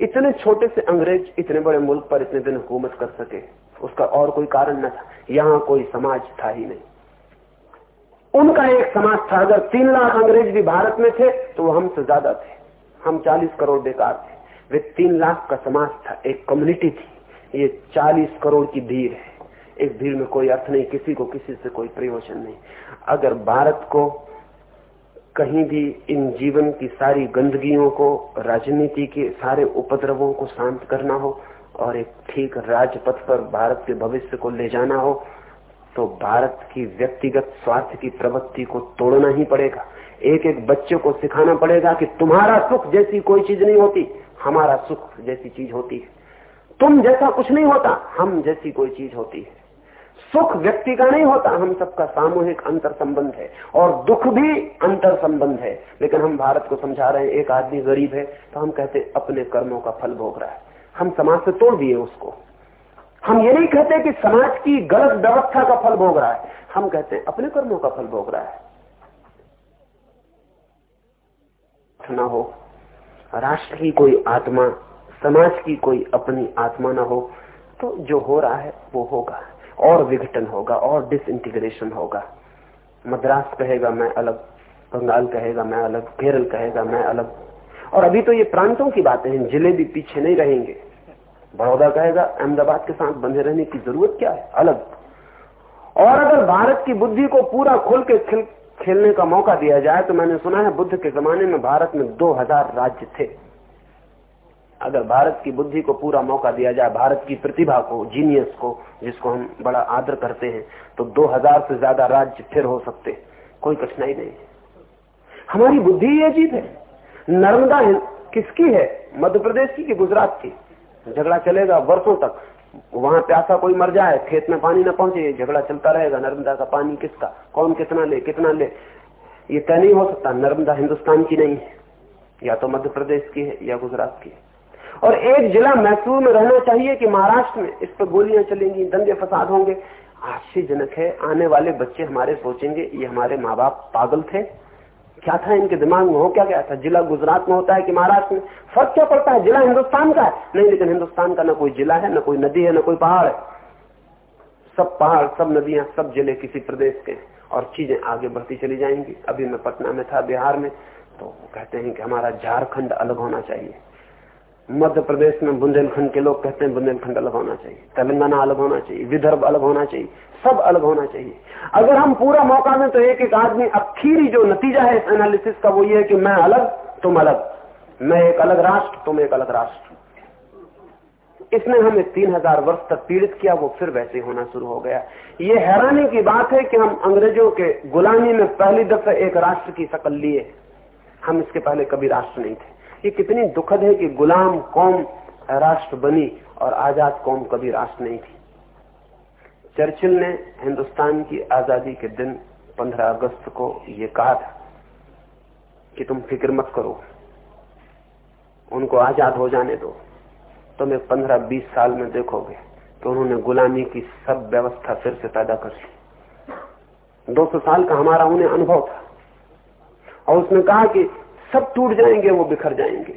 इतने छोटे से अंग्रेज़ इतने बड़े मुल्क पर इतने दिन हुकूमत कर सके, उसका और कोई कारण न था। यहाँ कोई समाज था ही नहीं। उनका एक समाज था। अगर तीन लाख अंग्रेज़ भी भारत में थे तो वो हमसे ज़्यादा थे। हम चालीस करोड़ बेकार थे। वे तीन लाख का समाज था। एक कम्युनिटी थी। ये चालीस करोड़ की भीड़ है। एक भीड़ में कोई अर्थ नहीं, किसी को किसी से कोई प्रयोजन नहीं। अगर भारत को कहीं भी इन जीवन की सारी गंदगियों को, राजनीति के सारे उपद्रवों को शांत करना हो और एक ठीक राजपथ पर भारत के भविष्य को ले जाना हो तो भारत की व्यक्तिगत स्वास्थ्य की प्रवृत्ति को तोड़ना ही पड़ेगा। एक एक बच्चे को सिखाना पड़ेगा कि तुम्हारा सुख जैसी कोई चीज़ नहीं होती, हमारा सुख जैसी चीज़ होती है। तुम जैसा कुछ नहीं होता, हम जैसी कोई चीज़ होती है। सुख व्यक्ति का नहीं होता, हम सबका सामूहिक अंतर संबंध है और दुख भी अंतर संबंध है। लेकिन हम भारत को समझा रहे हैं, एक आदमी गरीब है तो हम कहते अपने कर्मों का फल भोग रहा है। हम समाज से तोड़ दिए उसको। हम ये नहीं कहते कि समाज की गलत व्यवस्था का फल भोग रहा है। हम कहते हैं, अपने कर्मों का फल भोग रहा है। न हो, राष्ट्र की कोई आत्मा, समाज की कोई अपनी आत्मा ना हो तो जो हो रहा है, वो होगा। और विघटन होगा, और डिसइंटीग्रेशन होगा। मद्रास कहेगा, मैं अलग। बंगाल कहेगा, मैं अलग। केरल कहेगा, मैं अलग। और अभी तो ये प्रांतों की बातें हैं, ज़िले भी पीछे नहीं रहेंगे। बड़ौदा कहेगा अहमदाबाद के साथ बंधे रहने की ज़रूरत क्या है? अलग। और अगर भारत की बुद्धि को पूरा खोल के खेल, खेलने का मौका दिया जाए तो मैंने सुना है बुद्ध के जमाने में भारत में 2000 राज्य थे। अगर भारत की बुद्धि को पूरा मौका दिया जाए भारत की प्रतिभा को जीनियस को जिसको हम बड़ा आदर करते हैं तो 2000 से ज़्यादा राज्य फिर हो सकते कोई कठिनाई नहीं। हमारी बुद्धि ही अजीब है। नर्मदा किसकी है? मध्य प्रदेश कि गुजरात की? झगड़ा चलेगा वर्षों तक। वहाँ प्यासा कोई मर जाए, खेत में पानी न पहुँचे झगड़ा चलता रहेगा। नर्मदा का पानी किसका? कौन कितना ले कितना ले? ये तय नहीं हो सकता, नर्मदा हिंदुस्तान की नहीं है। या तो मध्य प्रदेश की है, या गुजरात की और एक जिला मैसूर में रहना चाहिए कि महाराष्ट्र में, इस पर गोलियाँ चलेंगी, दंगे फसाद होंगे। आश्चर्यजनक है, आने वाले बच्चे हमारे सोचेंगे, ये हमारे माँ बाप पागल थे। क्या था इनके दिमाग में? हो क्या गया था? जिला गुजरात में होता है कि महाराष्ट्र में? फ़र्क क्या पड़ता है? जिला हिंदुस्तान का है। नहीं, लेकिन हिंदुस्तान का ना कोई जिला है, ना कोई नदी है, ना कोई पहाड़ है। सब पहाड़, सब नदियाँ, सब ज़िले किसी प्रदेश के और चीज़ें आगे बढ़ती चली जाएँगी। अभी मैं पटना में था, बिहार में तो कहते हैं कि हमारा झारखंड अलग होना चाहिए। मध्य प्रदेश में बुंदेलखंड के लोग कहते हैं बुंदेलखंड अलग होना चाहिए, तेलंगाना अलग होना चाहिए, विदर्भ अलग होना चाहिए, सब अलग होना चाहिए। अगर हम पूरा मौका दें तो एक एक आदमी अखीरी जो नतीजा है इस एनालिसिस का वो ये है कि मैं अलग, तुम अलग। मैं एक अलग राष्ट्र, तुम एक अलग राष्ट्र। इसने हमें तीन हज़ार वर्ष तक पीड़ित किया, वो फिर वैसे होना शुरू हो गया। ये हैरानी की बात है कि हम अंग्रेज़ों के गुलामी में पहली दफे एक राष्ट्र की शकल लिए। हम इसके पहले कभी राष्ट्र नहीं थे। ये कितनी दुखद है कि गुलाम कौम राष्ट्र बनी और आज़ाद कौम कभी राष्ट्र नहीं थी। चर्चिल ने हिंदुस्तान की आज़ादी के दिन 15 अगस्त को ये कहा था कि तुम फ़िक्र मत करो, उनको आज़ाद हो जाने दो। तुम्हें तो 15-20 साल में देखोगे तो उन्होंने गुलामी की सब व्यवस्था फिर से पैदा कर ली। 200 साल का हमारा उन्हें अनुभव था। और उसने कहा कि सब टूट जाएँगे, वो बिखर जाएँगे।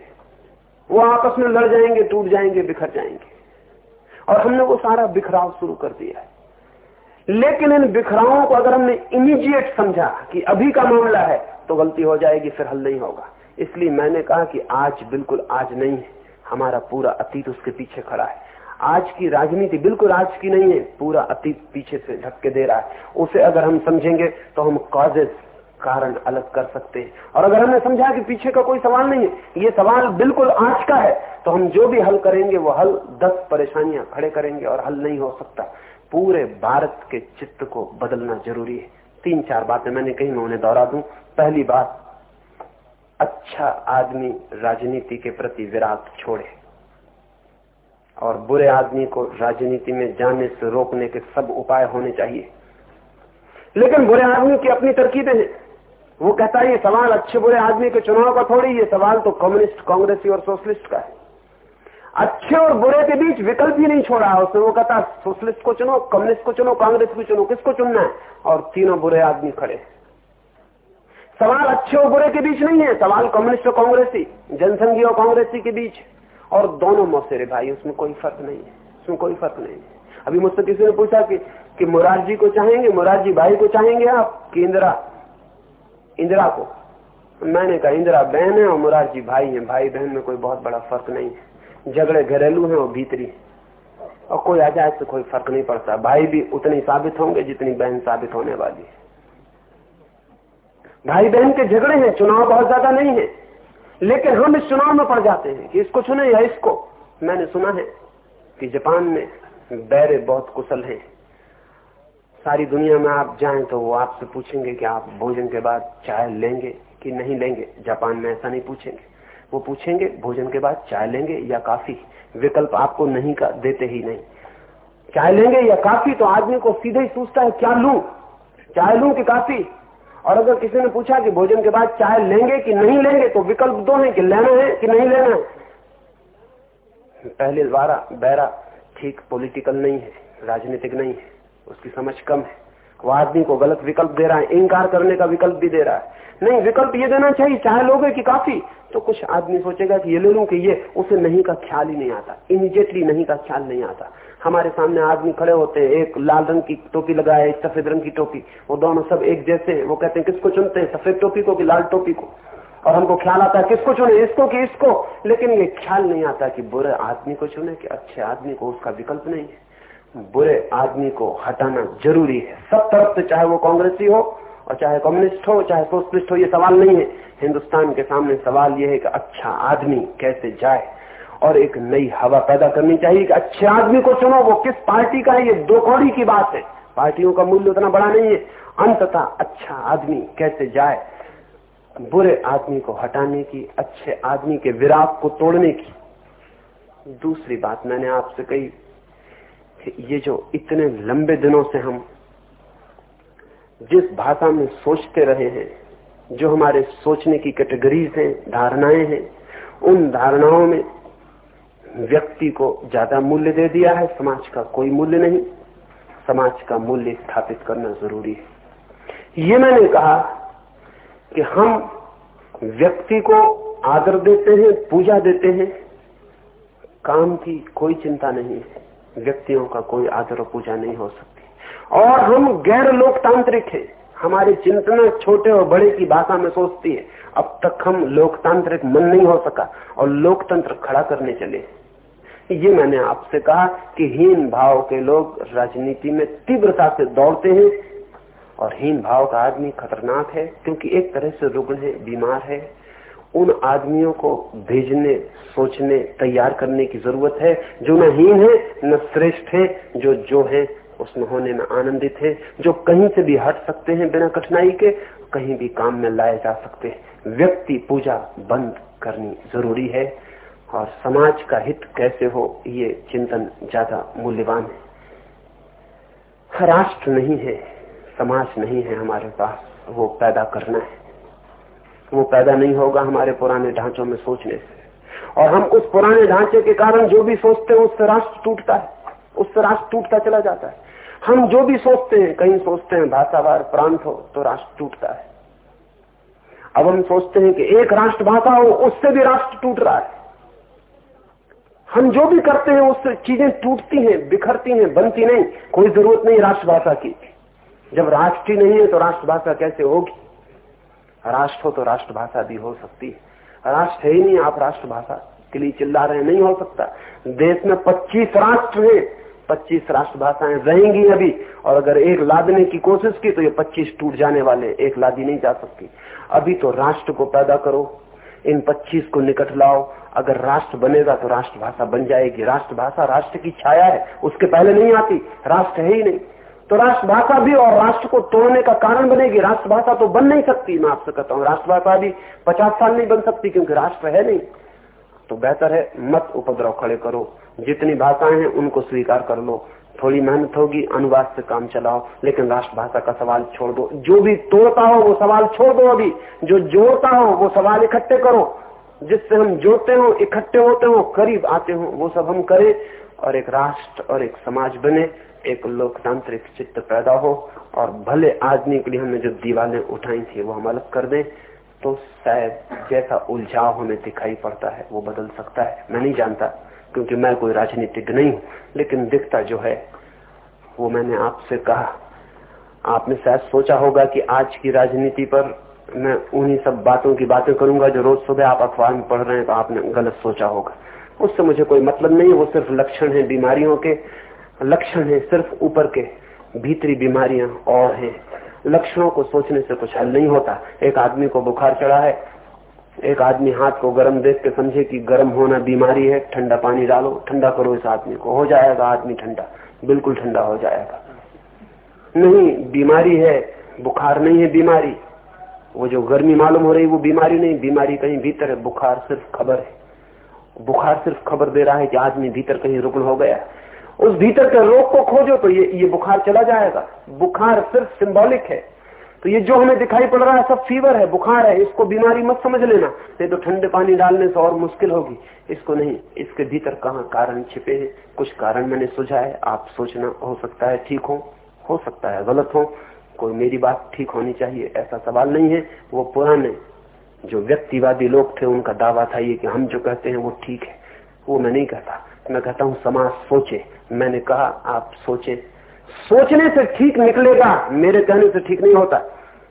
वो आपस में लड़ जाएँगे, टूट जाएँगे, बिखर जाएँगे। और हमने वो सारा बिखराव शुरू कर दिया है। लेकिन इन बिखरावों को अगर हमने इमीडिएट समझा कि अभी का मामला है तो गलती हो जाएगी, फिर हल नहीं होगा। इसलिए मैंने कहा कि आज बिल्कुल आज नहीं है। हमारा पूरा अतीत उसके पीछे खड़ा है। आज की राजनीति बिल्कुल आज की नहीं है। पूरा अतीत पीछे से धक्के दे रहा है। उसे अगर हम समझेंगे तो हम कॉजेज कारण अलग कर सकते हैं। और अगर हमने समझा कि पीछे का कोई सवाल नहीं है, ये सवाल बिल्कुल आज का है तो हम जो भी हल करेंगे, वो हल दस परेशानियाँ खड़े करेंगे और हल नहीं हो सकता। पूरे भारत के चित्त को बदलना ज़रूरी है। तीन चार बातें मैंने कही, मैं उन्हें दोहरा दू। पहली बात अच्छा आदमी राजनीति के प्रति विराट छोड़े और बुरे आदमी को राजनीति में जाने से रोकने के सब उपाय होने चाहिए। लेकिन बुरे आदमी की अपनी तरकीबें हैं। वो कहता है ये सवाल अच्छे बुरे आदमी के चुनाव का थोड़ी ये सवाल तो कम्युनिस्ट कांग्रेसी और सोशलिस्ट का है। अच्छे और बुरे के बीच विकल्प ही नहीं छोड़ा है उसने। वो कहता सोशलिस्ट को चुनो कम्युनिस्ट को चुनो कांग्रेस को चुनो किसको चुनना है? और तीनों बुरे आदमी खड़े सवाल अच्छे और बुरे के बीच नहीं है सवाल कम्युनिस्ट और कांग्रेसी जनसंघी और कांग्रेसी के बीच और दोनों मौसेरे भाई उसमें कोई फ़र्क नहीं है उसमें कोई फ़र्क नहीं है। अभी मुझसे किसी ने पूछा कि, कि मुरारजी को चाहेंगे मुरारजी भाई को चाहेंगे आप कि इंदिरा इंदिरा को। मैंने कहा, इंदिरा, बहन है और मुरारजी भाई है। भाई बहन में कोई बहुत बड़ा फ़र्क नहीं है। झगड़े घरेलू है और भीतरी और कोई आ जाए तो कोई फ़र्क नहीं पड़ता। भाई भी उतनी साबित होंगे जितनी बहन साबित होने वाली है। भाई बहन के झगड़े हैं, चुनाव बहुत ज़्यादा नहीं है। लेकिन हम इस चुनाव में पड़ जाते हैं कि इसको चुने या इसको। मैंने सुना है कि जापान में बैरे बहुत कुशल हैं। सारी दुनिया में आप जाएँ तो वो आपसे पूछेंगे कि आप भोजन के बाद चाय लेंगे कि नहीं लेंगे? जापान में ऐसा नहीं पूछेंगे। वो पूछेंगे, भोजन के बाद चाय लेंगे या काफ़ी? विकल्प आपको नहीं का, देते ही नहीं। चाय लेंगे या काफ़ी? तो आदमी को सीधे ही सोचता है, क्या लू? चाय लू कि काफ़ी? और अगर किसी ने पूछा कि भोजन के बाद चाय लेंगे कि नहीं लेंगे तो विकल्प दो है कि लेना है कि नहीं लेना है। पहले बैरा, ठीक पॉलिटिकल नहीं है, राजनीतिक नहीं है। उसकी समझ कम है। वो आदमी को गलत विकल्प दे रहा है, इंकार करने का विकल्प भी दे रहा है। नहीं, विकल्प ये देना चाहिए, चाहे लोगे कि काफ़ी। तो कुछ आदमी सोचेगा कि ये ले लू कि ये, उसे नहीं का ख्याल ही नहीं आता इमीडिएटली नहीं का ख्याल नहीं आता। हमारे सामने आदमी खड़े होते हैं, एक लाल रंग की टोपी लगाए, एक सफ़ेद रंग की टोपी। वो दोनों सब एक जैसे वो कहते हैं, किसको चुनते हैं, सफ़ेद टोपी को कि लाल टोपी को? और हमको ख्याल आता है, किसको चुने, इसको कि इसको? लेकिन ये ख्याल नहीं आता कि बुरे आदमी को चुने, कि अच्छे आदमी को उसका विकल्प नहीं है। बुरे आदमी को हटाना ज़रूरी है। सब तरफ़ से चाहे वो कांग्रेसी हो और चाहे कम्युनिस्ट हो, चाहे सोशलिस्ट हो, ये सवाल नहीं है। हिंदुस्तान के सामने सवाल यह है कि अच्छा आदमी कैसे जाए और एक नई हवा पैदा करनी चाहिए कि अच्छे आदमी को चुनो। वो किस पार्टी का है, ये दो कौड़ी की बात है। पार्टियों का मूल्य उतना बड़ा नहीं है। अंततः अच्छा आदमी कैसे जाए? बुरे आदमी को हटाने की, अच्छे आदमी के विराग को तोड़ने की। दूसरी बात मैंने आपसे कही ये जो इतने लंबे दिनों से हम जिस भाषा में सोचते रहे हैं, जो हमारे सोचने की कैटेगरीज हैं, धारणाएँ हैं, उन धारणाओं में व्यक्ति को ज़्यादा मूल्य दे दिया है, समाज का कोई मूल्य नहीं। समाज का मूल्य स्थापित करना ज़रूरी है। ये मैंने कहा कि हम व्यक्ति को आदर देते हैं, पूजा देते हैं, काम की कोई चिंता नहीं है। व्यक्तियों का कोई आदर पूजा नहीं हो सकती। और हम गैर लोकतांत्रिक हैं। हमारी चिंतना छोटे और बड़े की भाषा में सोचती है। अब तक हम लोकतांत्रिक मन नहीं हो सका और लोकतंत्र खड़ा करने चले। ये मैंने आपसे कहा कि हीन भाव के लोग राजनीति में तीव्रता से दौड़ते हैं और हीन भाव का आदमी खतरनाक है, क्योंकि एक तरह से रुग्ण है, बीमार है। उन आदमियों को भेजने, सोचने, तैयार करने की ज़रूरत है, जो न हीन है, न श्रेष्ठ है, जो जो है, उसमें होने में आनंदित है, जो कहीं से भी हट सकते हैं बिना कठिनाई के, कहीं भी काम में लाए जा सकते हैं। व्यक्ति पूजा बंद करनी ज़रूरी है। और समाज का हित कैसे हो, ये चिंतन ज़्यादा मूल्यवान है। राष्ट्र नहीं है, समाज नहीं है हमारे पास, वो पैदा करना है। वो पैदा नहीं होगा हमारे पुराने ढांचों में सोचने से। और हम उस पुराने ढांचे के कारण जो भी सोचते हैं, उससे राष्ट्र टूटता है। उससे राष्ट्र टूटता चला जाता है। हम जो भी सोचते हैं, कहीं सोचते हैं भाषावार प्रांत हो तो राष्ट्र टूटता है। अब हम सोचते हैं कि एक राष्ट्र भाषा हो, उससे भी राष्ट्र टूट रहा है। हम जो भी करते हैं, उससे चीज़ें टूटती हैं, बिखरती हैं, बनती नहीं। कोई ज़रूरत नहीं राष्ट्रभाषा की। जब राष्ट्र नहीं है तो राष्ट्रभाषा कैसे होगी? राष्ट्र हो तो राष्ट्रभाषा भी हो सकती है। राष्ट्र है ही नहीं, आप राष्ट्रभाषा के लिए चिल्ला रहे नहीं हो सकता। देश में 25 राष्ट्र हैं 25 राष्ट्रभाषाएँ रहेंगी अभी, और अगर एक लादने की कोशिश की तो ये 25 टूट जाने वाले एक लादी नहीं जा सकती। अभी तो राष्ट्र को पैदा करो, इन 25 को निकट लाओ। अगर राष्ट्र बनेगा तो राष्ट्रभाषा बन जाएगी। राष्ट्रभाषा राष्ट्र की छाया है, उसके पहले नहीं आती, राष्ट्र है ही नहीं। तो राष्ट्रभाषा भी और राष्ट्र को तोड़ने का कारण बनेगी। राष्ट्रभाषा तो बन नहीं सकती, मैं आपसे कहता हूँ। राष्ट्रभाषा भी पचास साल नहीं बन सकती क्योंकि राष्ट्र है नहीं। तो बेहतर है मत उपद्रव खड़े करो। जितनी भाषाएँ हैं, उनको स्वीकार कर लो। थोड़ी मेहनत होगी, अनुवाद से काम चलाओ, लेकिन राष्ट्रभाषा का सवाल छोड़ दो। जो भी तोड़ता हो, वो सवाल छोड़ दो अभी। जो जोड़ता हो, वो सवाल इकट्ठे करो। जिससे हम जोड़ते हो, इकट्ठे होते हो, करीब आते हो, वो सब हम करें और एक राष्ट्र और एक समाज बने। एक लोकतांत्रिक चित्त पैदा हो और भले आदमी के लिए हमने जो दीवारें उठाई थी वो हम अलग कर दें तो शायद जैसा उलझाव हमें दिखाई पड़ता है, वो बदल सकता है। मैं नहीं जानता, क्योंकि मैं कोई राजनीतिक नहीं हूँ, लेकिन दिखता जो है, वो मैंने आपसे कहा। आपने शायद सोचा होगा कि आज की राजनीति पर मैं उन्हीं सब बातों की बातें करूँगा जो रोज सुबह आप अखबार में पढ़ रहे हैं तो आपने गलत सोचा होगा। उससे मुझे कोई मतलब नहीं, वो सिर्फ़ लक्षण है बीमारियों के लक्षण है, सिर्फ़ ऊपर के भीतरी बीमारियाँ और हैं। लक्षणों को सोचने से कुछ हल नहीं होता। एक आदमी को बुखार चढ़ा है, एक आदमी हाथ को गर्म देख के समझे कि गर्म होना बीमारी है, ठंडा पानी डालो, ठंडा करो इस आदमी को। हो जाएगा आदमी ठंडा, बिल्कुल ठंडा हो जाएगा। नहीं, बीमारी है, बुखार नहीं है बीमारी। वो जो गर्मी मालूम हो रही, वो बीमारी नहीं। बीमारी कहीं भीतर है, बुखार सिर्फ़ खबर है। बुखार सिर्फ़ खबर दे रहा है कि आदमी भीतर कहीं रुकन हो गया। उस भीतर के रोग को खोजो तो ये ये बुखार चला जाएगा। बुखार सिर्फ़ सिंबॉलिक है। तो ये जो हमें दिखाई पड़ रहा है, सब फीवर है, बुखार है, इसको बीमारी मत समझ लेना। नहीं तो ठंडे पानी डालने से और मुश्किल होगी। इसको नहीं, इसके भीतर कहा कारण छिपे हैं? कुछ कारण मैंने सुझा है आप सोचना हो सकता है ठीक हो हो सकता है गलत हो। कोई मेरी बात ठीक होनी चाहिए, ऐसा सवाल नहीं है। वो पुराने, जो व्यक्तिवादी लोग थे, उनका दावा था ये कि हम जो कहते हैं वो ठीक है। वो मैं नहीं कहता। मैं कहता हूँ, समाज सोचे। मैंने कहा, आप सोचे। सोचने से ठीक निकलेगा, मेरे कहने से ठीक नहीं होता।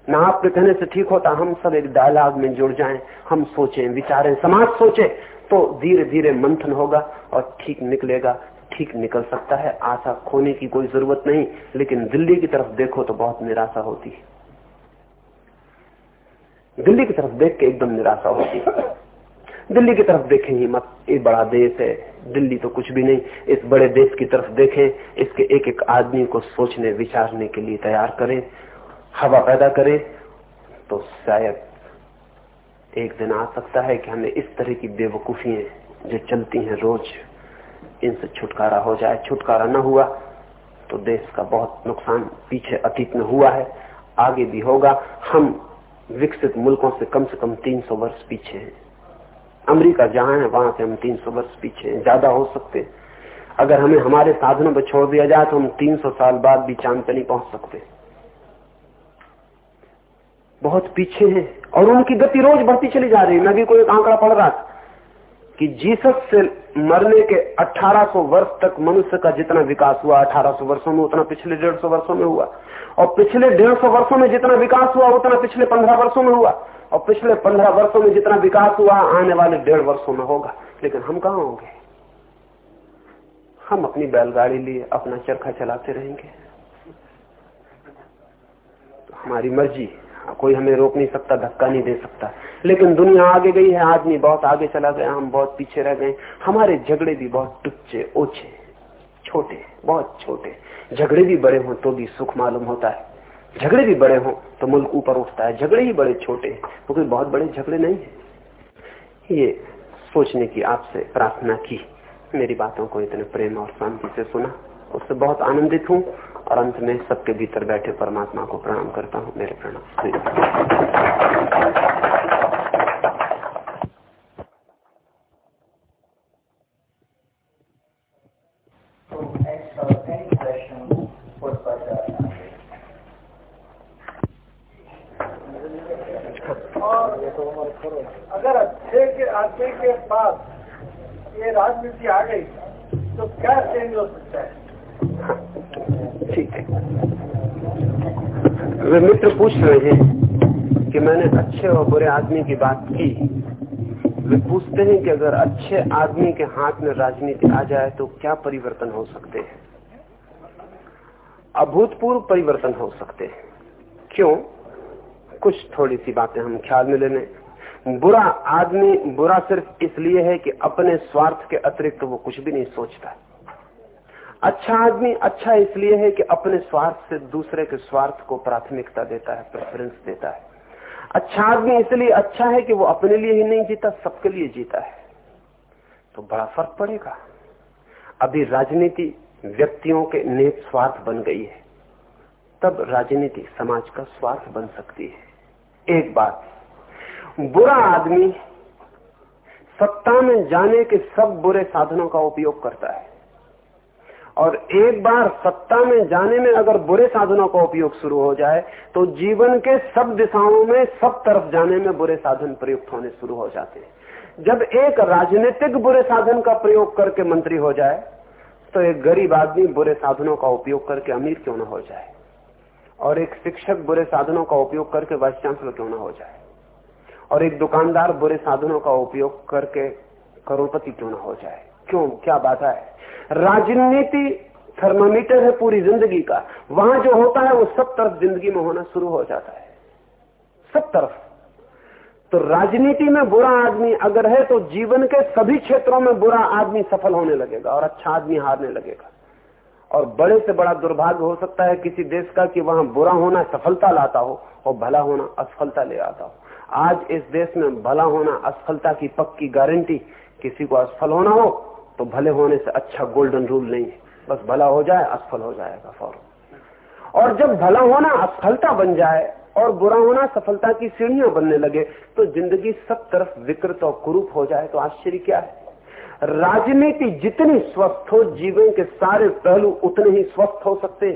ना आपके कहने से ठीक होता, हम सब एक डायलॉग में जुड़ जाएँ, हम सोचें, विचारें, समाज सोचे तो धीरे धीरे मंथन होगा और ठीक निकलेगा, ठीक निकल सकता है। आशा खोने की कोई ज़रूरत नहीं, लेकिन दिल्ली की तरफ़ देखो तो बहुत निराशा होती है। दिल्ली की तरफ़ देख के एकदम निराशा होती है। दिल्ली की तरफ़ देखें ही मत, ये बड़ा देश है। दिल्ली तो कुछ भी नहीं। इस बड़े देश की तरफ़ देखें, इसके एक एक आदमी को सोचने, विचारने के लिए तैयार करें, हवा पैदा करें तो शायद एक दिन आ सकता है कि हमें इस तरह की बेवकूफियाँ जो चलती हैं रोज, इनसे छुटकारा हो जाए। छुटकारा न हुआ तो देश का बहुत नुकसान पीछे अतीत में हुआ है। आगे भी होगा। हम विकसित मुल्कों से कम से कम 300 वर्ष पीछे हैं। अमेरिका जहाँ है, वहाँ से हम 300 वर्ष पीछे ज़्यादा हो सकते। अगर हमें हमारे साधनों पर छोड़ दिया जाए तो हम 300 साल बाद भी चाँद पे नहीं पहुँच सकते। बहुत पीछे हैं और उनकी गति रोज बढ़ती चली जा रही है। मैं भी कोई आंकड़ा पड़ रहा था कि जीसस से मरने के 1800 वर्ष तक मनुष्य का जितना विकास हुआ 1800 वर्षों में उतना पिछले 150 वर्षों में हुआ। और पिछले 150 वर्षों में जितना विकास हुआ, उतना पिछले 15 वर्षों में हुआ। और पिछले पंद्रह वर्षों में जितना विकास हुआ, आने वाले डेढ़ वर्षों में होगा। लेकिन हम कहा होंगे? हम अपनी बैलगाड़ी लिए, अपना चरखा चलाते रहेंगे। तो हमारी मर्ज़ी, कोई हमें रोक नहीं सकता, धक्का नहीं दे सकता। लेकिन दुनिया आगे गई है, आदमी बहुत आगे चला गया, हम बहुत पीछे रह गए। हमारे झगड़े भी बहुत टुच्चे, ओछे, छोटे, बहुत छोटे। झगड़े भी बड़े हों तो भी सुख मालूम होता है। झगड़े भी बड़े हों तो मुल्क ऊपर उठता है। झगड़े ही बड़े छोटे हैं। वो कोई बहुत बड़े झगड़े नहीं है। ये सोचने की आपसे प्रार्थना की। मेरी बातों को इतने प्रेम और शांति से सुना। उससे बहुत आनंदित हूँ और अंत में सबके भीतर बैठे परमात्मा को प्रणाम करता हूँ। मेरे प्रणाम। मित्र पूछ रहे हैं कि मैंने अच्छे और बुरे आदमी की बात की। वे पूछते हैं कि अगर अच्छे आदमी के हाथ में राजनीति आ जाए तो क्या परिवर्तन हो सकते हैं? अभूतपूर्व परिवर्तन हो सकते हैं। क्यों? कुछ थोड़ी सी बातें हम ख्याल में लेने। बुरा आदमी, बुरा सिर्फ़ इसलिए है कि अपने स्वार्थ के अतिरिक्त वो कुछ भी नहीं सोचता। अच्छा आदमी अच्छा इसलिए है कि अपने स्वार्थ से दूसरे के स्वार्थ को प्राथमिकता देता है प्रेफरेंस देता है। अच्छा आदमी इसलिए अच्छा है कि वो अपने लिए ही नहीं जीता, सबके लिए जीता है। तो बड़ा फ़र्क पड़ेगा। अभी राजनीति व्यक्तियों के नेत स्वार्थ बन गई है, तब राजनीति समाज का स्वार्थ बन सकती है। एक बात, बुरा आदमी सत्ता में जाने के सब बुरे साधनों का उपयोग करता है। और एक बार सत्ता में जाने में अगर बुरे साधनों का उपयोग शुरू हो जाए तो जीवन के सब दिशाओं में, सब तरफ़ जाने में बुरे साधन प्रयुक्त होने शुरू हो जाते हैं। जब एक राजनीतिक बुरे साधन का प्रयोग करके मंत्री हो जाए तो एक गरीब आदमी बुरे साधनों का उपयोग करके अमीर क्यों ना हो जाए? और एक शिक्षक बुरे साधनों का उपयोग करके वाइस चांसलर क्यों ना हो जाए? और एक दुकानदार बुरे साधनों का उपयोग करके करोड़पति क्यों ना हो जाए? क्यों? क्या बाधा है? राजनीति थर्मामीटर है पूरी ज़िंदगी का। वहाँ जो होता है, वो सब तरफ़ ज़िंदगी में होना शुरू हो जाता है। सब तरफ़। तो राजनीति में बुरा आदमी अगर है तो जीवन के सभी क्षेत्रों में बुरा आदमी सफल होने लगेगा और अच्छा आदमी हारने लगेगा। और बड़े से बड़ा दुर्भाग्य हो सकता है किसी देश का कि वहाँ बुरा होना सफलता लाता हो और भला होना असफलता ले आता हो। आज इस देश में भला होना असफलता की पक्की गारंटी किसी को असफल होना हो तो भले होने से अच्छा गोल्डन रूल नहीं है। बस भला हो जाए, असफल हो जाएगा फ़ौरन। और जब भला होना असफलता बन जाए और बुरा होना सफलता की सीढ़ियाँ बनने लगे तो ज़िंदगी सब तरफ़ विकृत और कुरूप हो जाए तो आश्चर्य क्या है? राजनीति जितनी स्वस्थ हो, जीवन के सारे पहलू उतने ही स्वस्थ हो सकते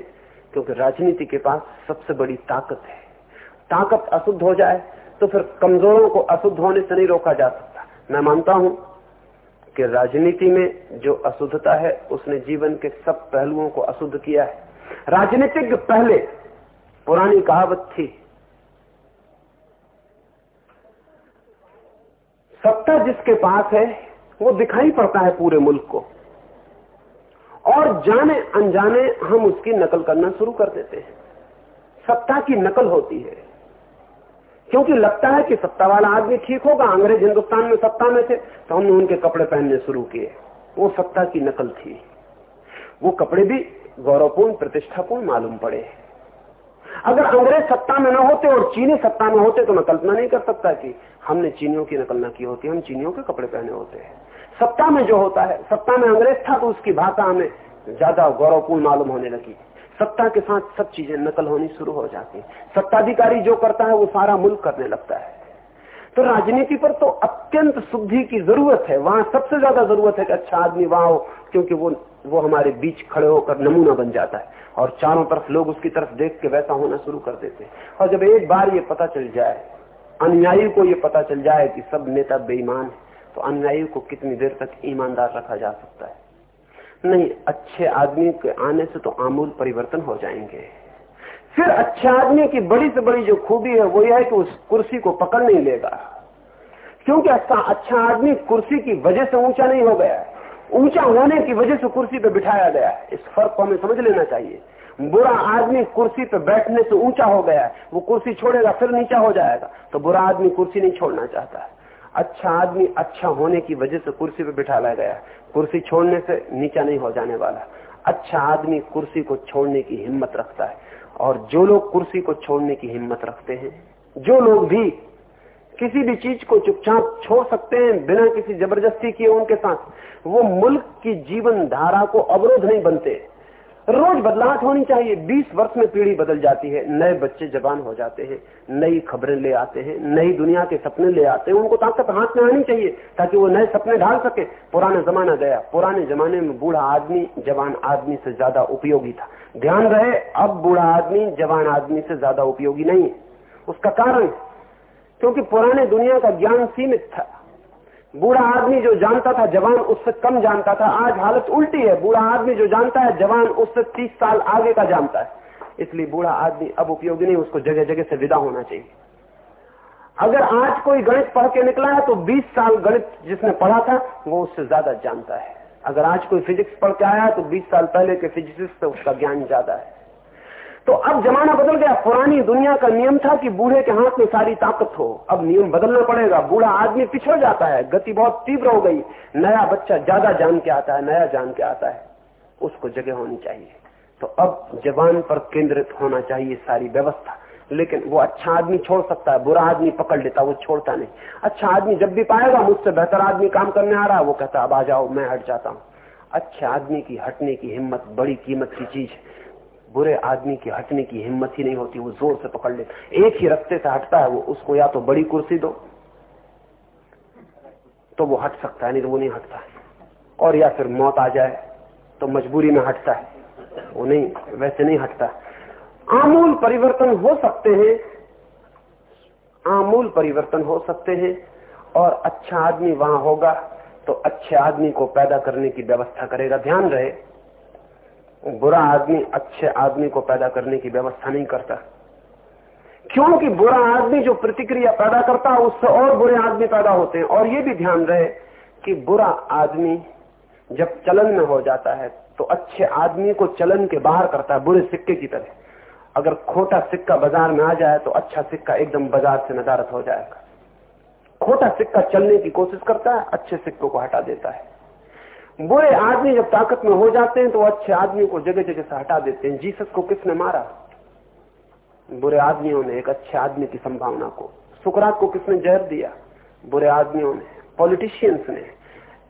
क्योंकि राजनीति के पास सबसे बड़ी ताकत है। ताकत अशुद्ध हो जाए तो फिर कमजोरों को अशुद्ध होने से नहीं रोका जा सकता। मैं मानता हूँ कि राजनीति में जो अशुद्धता है, उसने जीवन के सब पहलुओं को अशुद्ध किया है। राजनीतिज्ञ पहले पुरानी कहावत थी, सत्ता जिसके पास है, वो दिखाई पड़ता है पूरे मुल्क को। और जाने अनजाने हम उसकी नकल करना शुरू कर देते हैं। सत्ता की नकल होती है। क्योंकि लगता है कि सत्ता वाला आदमी ठीक होगा, अंग्रेज़ हिंदुस्तान में सत्ता में थे तो हमने उनके कपड़े पहनने शुरू किए। वो सत्ता की नकल थी। वो कपड़े भी गौरवपूर्ण, प्रतिष्ठापूर्ण मालूम पड़े। अगर अंग्रेज़ सत्ता में न होते और चीनी सत्ता में होते तो मैं कल्पना नहीं कर सकता कि हमने चीनियों की नकल न की होती, हम चीनियों के कपड़े पहने होते। हैं सत्ता में जो होता है, सत्ता में अंग्रेज़ था तो उसकी भाषा हमें ज़्यादा गौरवपूर्ण मालूम होने लगी। सत्ता के साथ सब चीज़ें नकल होनी शुरू हो जाती सत्ताधिकारी जो करता है, वो सारा मुल्क करने लगता है। तो राजनीति पर तो अत्यंत शुद्धि की ज़रूरत है। वहाँ सबसे ज़्यादा ज़रूरत है कि अच्छा आदमी वहाँ हो, क्योंकि वो वो हमारे बीच खड़े होकर नमूना बन जाता है। और चारों तरफ़ लोग उसकी तरफ़ देख के वैसा होना शुरू कर देते हैं। और जब एक बार ये पता चल जाए, अनुयायी को ये पता चल जाए कि सब नेता बेईमान है तो अनुयायी को कितनी देर तक ईमानदार रखा जा सकता है। नहीं अच्छे आदमी के आने से तो आमूल परिवर्तन हो जाएँगे। फिर अच्छे आदमी की बड़ी से बड़ी जो खूबी है, वो यह है कि उस कुर्सी को पकड़ नहीं लेगा। क्योंकि अच्छा अच्छा आदमी कुर्सी की वजह से ऊँचा नहीं हो गया। ऊँचा होने की वजह से कुर्सी पे बिठाया गया है। इस फ़र्क को हमें समझ लेना चाहिए। बुरा आदमी कुर्सी पे बैठने से ऊँचा हो गया है, वो कुर्सी छोड़ेगा, फिर नीचा हो जाएगा। तो बुरा आदमी कुर्सी नहीं छोड़ना चाहता। है अच्छा आदमी अच्छा होने की वजह से कुर्सी पर बिठा ला गया। कुर्सी छोड़ने से नीचा नहीं हो जाने वाला। अच्छा आदमी कुर्सी को छोड़ने की हिम्मत रखता है। और जो लोग कुर्सी को छोड़ने की हिम्मत रखते हैं, जो लोग भी किसी भी चीज़ को चुपचाप छोड़ सकते हैं बिना किसी ज़बरदस्ती किए उनके साथ, वो मुल्क की जीवन धारा को अवरोध नहीं बनते। रोज बदलाव होनी चाहिए। 20 वर्ष में पीढ़ी बदल जाती है। नए बच्चे जवान हो जाते हैं, नई खबरें ले आते हैं, नई दुनिया के सपने ले आते हैं। उनको ताकत हाथ में आनी चाहिए ताकि वो नए सपने ढाल सके। पुराना जमाना गया। पुराने जमाने में बूढ़ा आदमी जवान आदमी से ज़्यादा उपयोगी था। ध्यान रहे, अब बूढ़ा आदमी जवान आदमी से ज़्यादा उपयोगी नहीं है। उसका कारण? क्योंकि पुराने दुनिया का ज्ञान सीमित था। बूढ़ा आदमी जो जानता था, जवान उससे कम जानता था। आज हालत उल्टी है। बूढ़ा आदमी जो जानता है, जवान उससे तीस साल आगे का जानता है। इसलिए बूढ़ा आदमी अब उपयोगी नहीं, उसको जगह जगह से विदा होना चाहिए। अगर आज कोई गणित पढ़ के निकला है तो 20 साल गणित जिसने पढ़ा था, वो उससे ज़्यादा जानता है। अगर आज कोई फिजिक्स पढ़ के आया तो 20 साल पहले के फिजिक्स से उसका ज्ञान ज़्यादा है। तो अब जमाना बदल गया। पुरानी दुनिया का नियम था कि बूढ़े के हाथ में सारी ताकत हो। अब नियम बदलना पड़ेगा। बूढ़ा आदमी पिछड़ जाता है। गति बहुत तीव्र हो गई। नया बच्चा ज़्यादा जान के आता है, नया जान के आता है। उसको जगह होनी चाहिए। तो अब जवान पर केंद्रित होना चाहिए सारी व्यवस्था। लेकिन वो अच्छा आदमी छोड़ सकता है। बुरा आदमी पकड़ लेता वो छोड़ता नहीं। अच्छा आदमी जब भी पाएगा, मुझसे बेहतर आदमी काम करने आ रहा है। वो कहता अब आ जाओ, मैं हट जाता हूँ। अच्छे आदमी की हटने की हिम्मत, बड़ी कीमत की चीज़ है। बुरे आदमी की हटने की हिम्मत ही नहीं होती, वो ज़ोर से पकड़ ले एक ही रस्ते से हटता है, वो उसको या तो बड़ी कुर्सी दो तो वो हट सकता है, नहीं तो वो नहीं हटता और या फिर मौत आ जाए तो मजबूरी में हटता है। वो नहीं, वैसे नहीं हटता आमूल परिवर्तन हो सकते हैं, आमूल परिवर्तन हो सकते हैं, और अच्छा आदमी वहाँ होगा तो अच्छे आदमी को पैदा करने की व्यवस्था करेगा। ध्यान रहे बुरा आदमी, अच्छे आदमी को पैदा करने की व्यवस्था नहीं करता। क्योंकि बुरा आदमी जो प्रतिक्रिया पैदा करता है, उससे और बुरे आदमी पैदा होते हैं। और ये भी ध्यान रहे कि बुरा आदमी जब चलन में हो जाता है तो अच्छे आदमी को चलन के बाहर करता है, बुरे सिक्के की तरह। अगर खोटा सिक्का बाज़ार में आ जाए तो अच्छा सिक्का एकदम बाज़ार से नदारत हो जाएगा। खोटा सिक्का चलने की कोशिश करता है, अच्छे सिक्कों को हटा देता है। बुरे आदमी जब ताकत में हो जाते हैं तो अच्छे आदमी को जगह जगह से हटा देते हैं। जीसस को किसने मारा? बुरे आदमियों ने, एक अच्छे आदमी की संभावना को। सुकरात को किसने जहर दिया? बुरे आदमियों ने, पॉलिटिशियंस ने,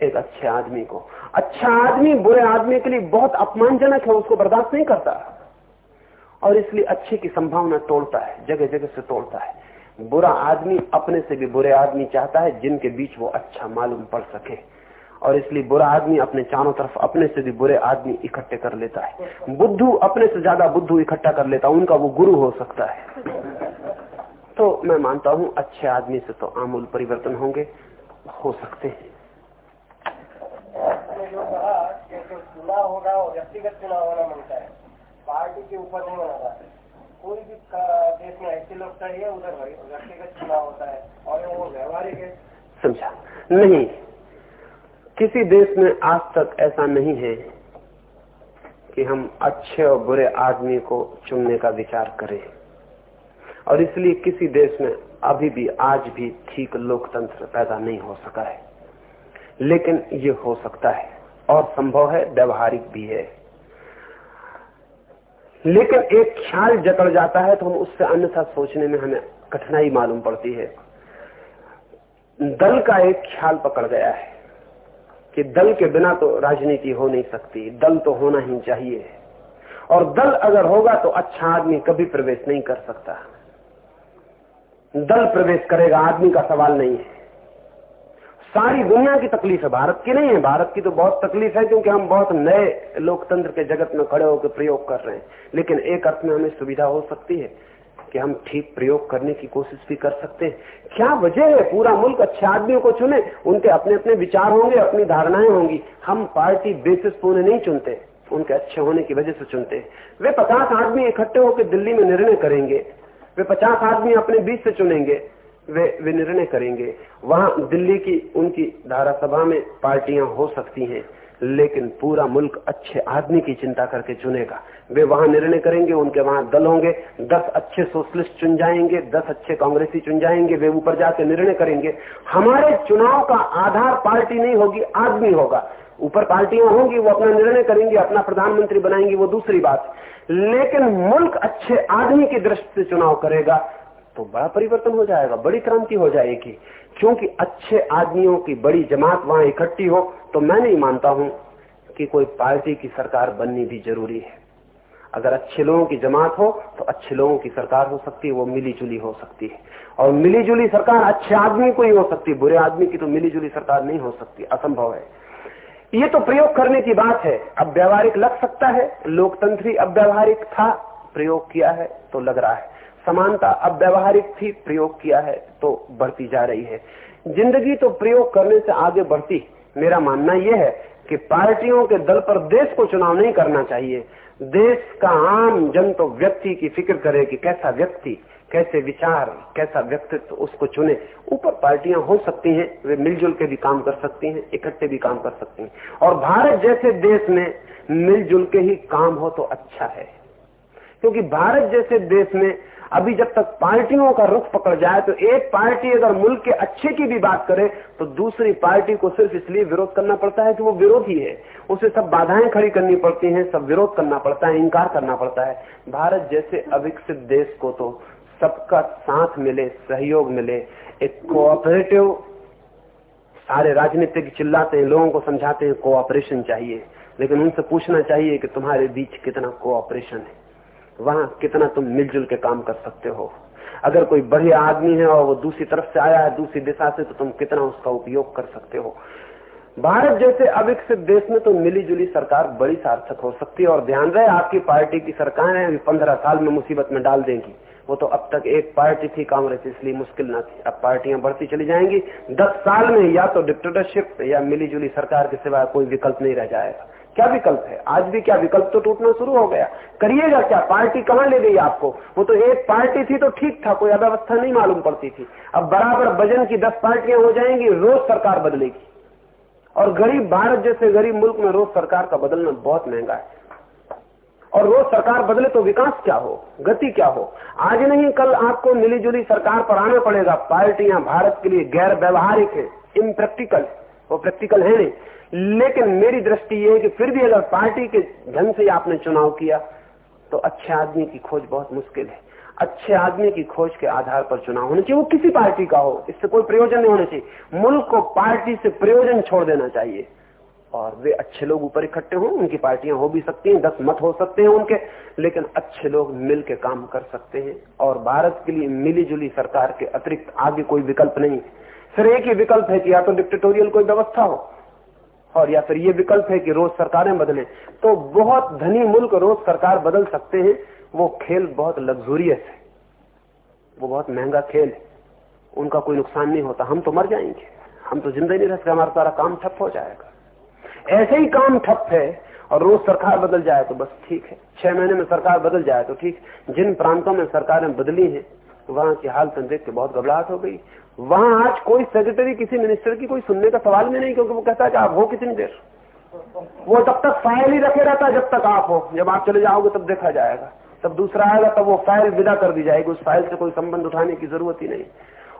एक अच्छे आदमी को। अच्छा आदमी बुरे आदमी के लिए बहुत अपमानजनक है, उसको बर्दाश्त नहीं करता। और इसलिए अच्छे की संभावना तोड़ता है, जगह जगह से तोड़ता है। बुरा आदमी अपने से भी बुरे आदमी चाहता है, जिनके बीच वो अच्छा मालूम पड़ सके। और इसलिए बुरा आदमी अपने चारों तरफ़ अपने से भी बुरे आदमी इकट्ठे कर लेता है। बुद्धू अपने से ज़्यादा बुद्धू इकट्ठा कर लेता उनका वो गुरु हो सकता है। तो मैं मानता हूँ, अच्छे आदमी से तो आमूल परिवर्तन होंगे, हो सकते हैं चुनाव होगा और व्यक्तिगत चुनाव होना माँगता है पार्टी के ऊपर नहीं होना चाहते कोई भी देश में ऐसी लोकशाही है उधर व्यक्तिगत चुनाव होता है और वो व्यवहारिक है। समझा? नहीं किसी देश में आज तक ऐसा नहीं है कि हम अच्छे और बुरे आदमी को चुनने का विचार करें। और इसलिए किसी देश में अभी भी, आज भी ठीक लोकतंत्र पैदा नहीं हो सका है। लेकिन ये हो सकता है, और संभव है, व्यवहारिक भी है। लेकिन एक ख्याल जकड़ जाता है तो हम उससे अन्यथा सोचने में हमें कठिनाई मालूम पड़ती है। दल का एक ख्याल पकड़ गया है। कि दल के बिना तो राजनीति हो नहीं सकती, दल तो होना ही चाहिए। और दल अगर होगा तो अच्छा आदमी कभी प्रवेश नहीं कर सकता। दल प्रवेश करेगा, आदमी का सवाल नहीं है। सारी दुनिया की तकलीफ़ है, भारत की नहीं है। भारत की तो बहुत तकलीफ़ है, क्योंकि हम बहुत नए लोकतंत्र के जगत में खड़े होकर प्रयोग कर रहे हैं। लेकिन एक अर्थ में हमें सुविधा हो सकती है। कि हम ठीक प्रयोग करने की कोशिश भी कर सकते हैं। क्या वजह है पूरा मुल्क अच्छे आदमियों को चुने? उनके अपने अपने विचार होंगे, अपनी धारणाएँ होंगी। हम पार्टी बेसिस पर उन्हें नहीं चुनते, उनके अच्छे होने की वजह से चुनते वे पचास आदमी इकट्ठे होकर दिल्ली में निर्णय करेंगे। वे पचास आदमी अपने बीच से चुनेंगे। वे वे निर्णय करेंगे। वहाँ दिल्ली की, उनकी धारा सभा में पार्टियाँ हो सकती हैं। लेकिन पूरा मुल्क अच्छे आदमी की चिंता करके चुनेगा। वे वहाँ निर्णय करेंगे, उनके वहाँ दल होंगे, दस अच्छे सोशलिस्ट चुन जाएँगे, दस अच्छे कांग्रेसी चुन जाएँगे, वे ऊपर जाके निर्णय करेंगे। हमारे चुनाव का आधार पार्टी नहीं होगी, आदमी होगा। ऊपर पार्टियाँ होंगी, वो अपना निर्णय करेंगे, अपना प्रधानमंत्री बनाएँगे, वो दूसरी बात। लेकिन मुल्क अच्छे आदमी की दृष्टि से चुनाव करेगा तो बड़ा परिवर्तन हो जाएगा, बड़ी क्रांति हो जाएगी। क्योंकि अच्छे आदमियों की बड़ी जमात वहाँ इकट्ठी हो तो मैं नहीं मानता हूँ कि कोई पार्टी की सरकार बननी भी ज़रूरी है। अगर अच्छे लोगों की जमात हो तो अच्छे लोगों की सरकार हो सकती है, वो मिली जुली हो सकती है। और मिली जुली सरकार अच्छे आदमी को ही हो सकती है, बुरे आदमी की तो मिली जुली सरकार नहीं हो सकती, असंभव है। ये तो प्रयोग करने की बात है। अब व्यवहारिक लग सकता है, लोकतंत्री अब व्यवहारिक था, प्रयोग किया है तो लग रहा है। समानता अब व्यवहारिक थी प्रयोग किया है तो बढ़ती जा रही है। ज़िंदगी तो प्रयोग करने से आगे बढ़ती। मेरा मानना यह है कि पार्टियों के दल पर देश को चुनाव नहीं करना चाहिए। देश का आम जन तो व्यक्ति की फ़िक्र करे कि कैसा व्यक्ति, कैसे विचार, कैसा व्यक्तित्व उसको चुने। ऊपर पार्टियाँ हो सकती हैं, वे मिलजुल के भी काम कर सकती हैं, इकट्ठे भी काम कर सकती हैं। और भारत जैसे देश में मिलजुल के ही काम हो तो अच्छा है। क्योंकि भारत जैसे देश में अभी जब तक पार्टियों का रुख पकड़ जाए तो एक पार्टी अगर मुल्क के अच्छे की भी बात करे तो दूसरी पार्टी को सिर्फ़ इसलिए विरोध करना पड़ता है कि वो विरोधी है। उसे सब बाधाएँ खड़ी करनी पड़ती हैं, सब विरोध करना पड़ता है इंकार करना पड़ता है। भारत जैसे अविकसित देश को तो सबका साथ मिले, सहयोग मिले, एक कोऑपरेटिव सारे राजनीतिक चिल्लाते हैं, लोगों को समझाते हैं कोऑपरेशन चाहिए। लेकिन उनसे पूछना चाहिए कि तुम्हारे बीच कितना कोऑपरेशन है। वहाँ कितना तुम मिलजुल के काम कर सकते हो। अगर कोई बढ़िया आदमी है और वो दूसरी तरफ़ से आया है, दूसरी दिशा से तो तुम कितना उसका उपयोग कर सकते हो। भारत जैसे अविकसित देश में तो मिली जुली सरकार बड़ी सार्थक हो सकती है और ध्यान रहे, आपकी पार्टी की सरकारें अभी पंद्रह साल में मुसीबत में डाल देंगी। वो तो अब तक एक पार्टी थी कांग्रेस, इसलिए मुश्किल ना थी। अब पार्टियाँ बढ़ती चली जाएँगी। दस साल में या तो डिक्टेटरशिप या मिली जुली सरकार के सिवाय कोई विकल्प नहीं रह जाएगा। क्या विकल्प है? आज भी क्या विकल्प तो टूटना शुरू हो गया? करिएगा क्या? पार्टी कहाँ ले गई आपको? वो तो एक पार्टी थी तो ठीक था, कोई अव्यवस्था नहीं मालूम पड़ती थी। अब बराबर वज़न की दस पार्टियाँ हो जाएँगी, रोज सरकार बदलेगी। और गरीब भारत जैसे गरीब मुल्क में रोज सरकार का बदलना बहुत महँगा है। और रोज सरकार बदले तो विकास क्या हो? गति क्या हो? आज नहीं, कल आपको मिली जुली सरकार पर आना पड़ेगा। पार्टियाँ भारत के लिए गैर व्यवहारिक है। इम्प्रैक्टिकल वो प्रैक्टिकल है नहीं। लेकिन मेरी दृष्टि यह है कि फिर भी अगर पार्टी के ढंग से आपने चुनाव किया तो अच्छे आदमी की खोज बहुत मुश्किल है। अच्छे आदमी की खोज के आधार पर चुनाव होना चाहिए। वो किसी पार्टी का हो, इससे कोई प्रयोजन नहीं होना चाहिए। मुल्क को पार्टी से प्रयोजन छोड़ देना चाहिए। और वे अच्छे लोग ऊपर इकट्ठे हों, उनकी पार्टियाँ हो भी सकती हैं, दस मत हो सकते हैं उनके, लेकिन अच्छे लोग मिल के काम कर सकते हैं। और भारत के लिए मिली जुली सरकार के अतिरिक्त आगे कोई विकल्प नहीं है। फिर एक ही विकल्प है कि या तो डिक्टेटोरियल कोई व्यवस्था हो। और या फिर ये विकल्प है कि रोज सरकारें बदलें तो बहुत धनी मुल्क रोज सरकार बदल सकते हैं। वो खेल बहुत लग्जूरियस है। वो बहुत महँगा खेल है। उनका कोई नुकसान नहीं होता। हम तो मर जाएँगे। हम तो ज़िंदा नहीं रह सकते हमारा सारा काम ठप हो जाएगा। ऐसे ही काम ठप है और रोज सरकार बदल जाए तो बस ठीक है। छह महीने में सरकार बदल जाए तो ठीक जिन प्रांतों में सरकारें बदली हैं, वहाँ की हालत देख के बहुत घबराहट हो गई। वहाँ आज कोई सेक्रेटरी किसी मिनिस्टर की कोई सुनने का सवाल में नहीं, क्योंकि वो कहता है कि आप हो कितनी देर? वो तब तक फ़ाइल ही रखे रहता है जब तक आप हो। जब आप चले जाओगे तब देखा जाएगा। तब दूसरा आएगा, तब वो फ़ाइल विदा कर दी जाएगी। उस फ़ाइल से कोई संबंध उठाने की ज़रूरत ही नहीं।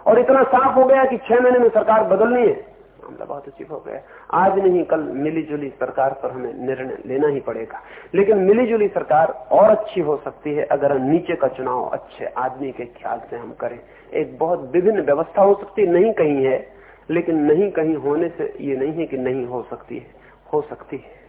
और इतना साफ़ हो गया कि छह महीने में सरकार बदलनी है। मामला बहुत अजीब हो गया आज नहीं, कल मिलीजुली सरकार पर हमें निर्णय लेना ही पड़ेगा। लेकिन मिलीजुली सरकार और अच्छी हो सकती है अगर नीचे का चुनाव अच्छे आदमी के ख्याल से हम करें। एक बहुत विभिन्न व्यवस्था हो सकती नहीं कहीं है, लेकिन नहीं कहीं होने से ये नहीं है कि नहीं हो सकती है। हो सकती है।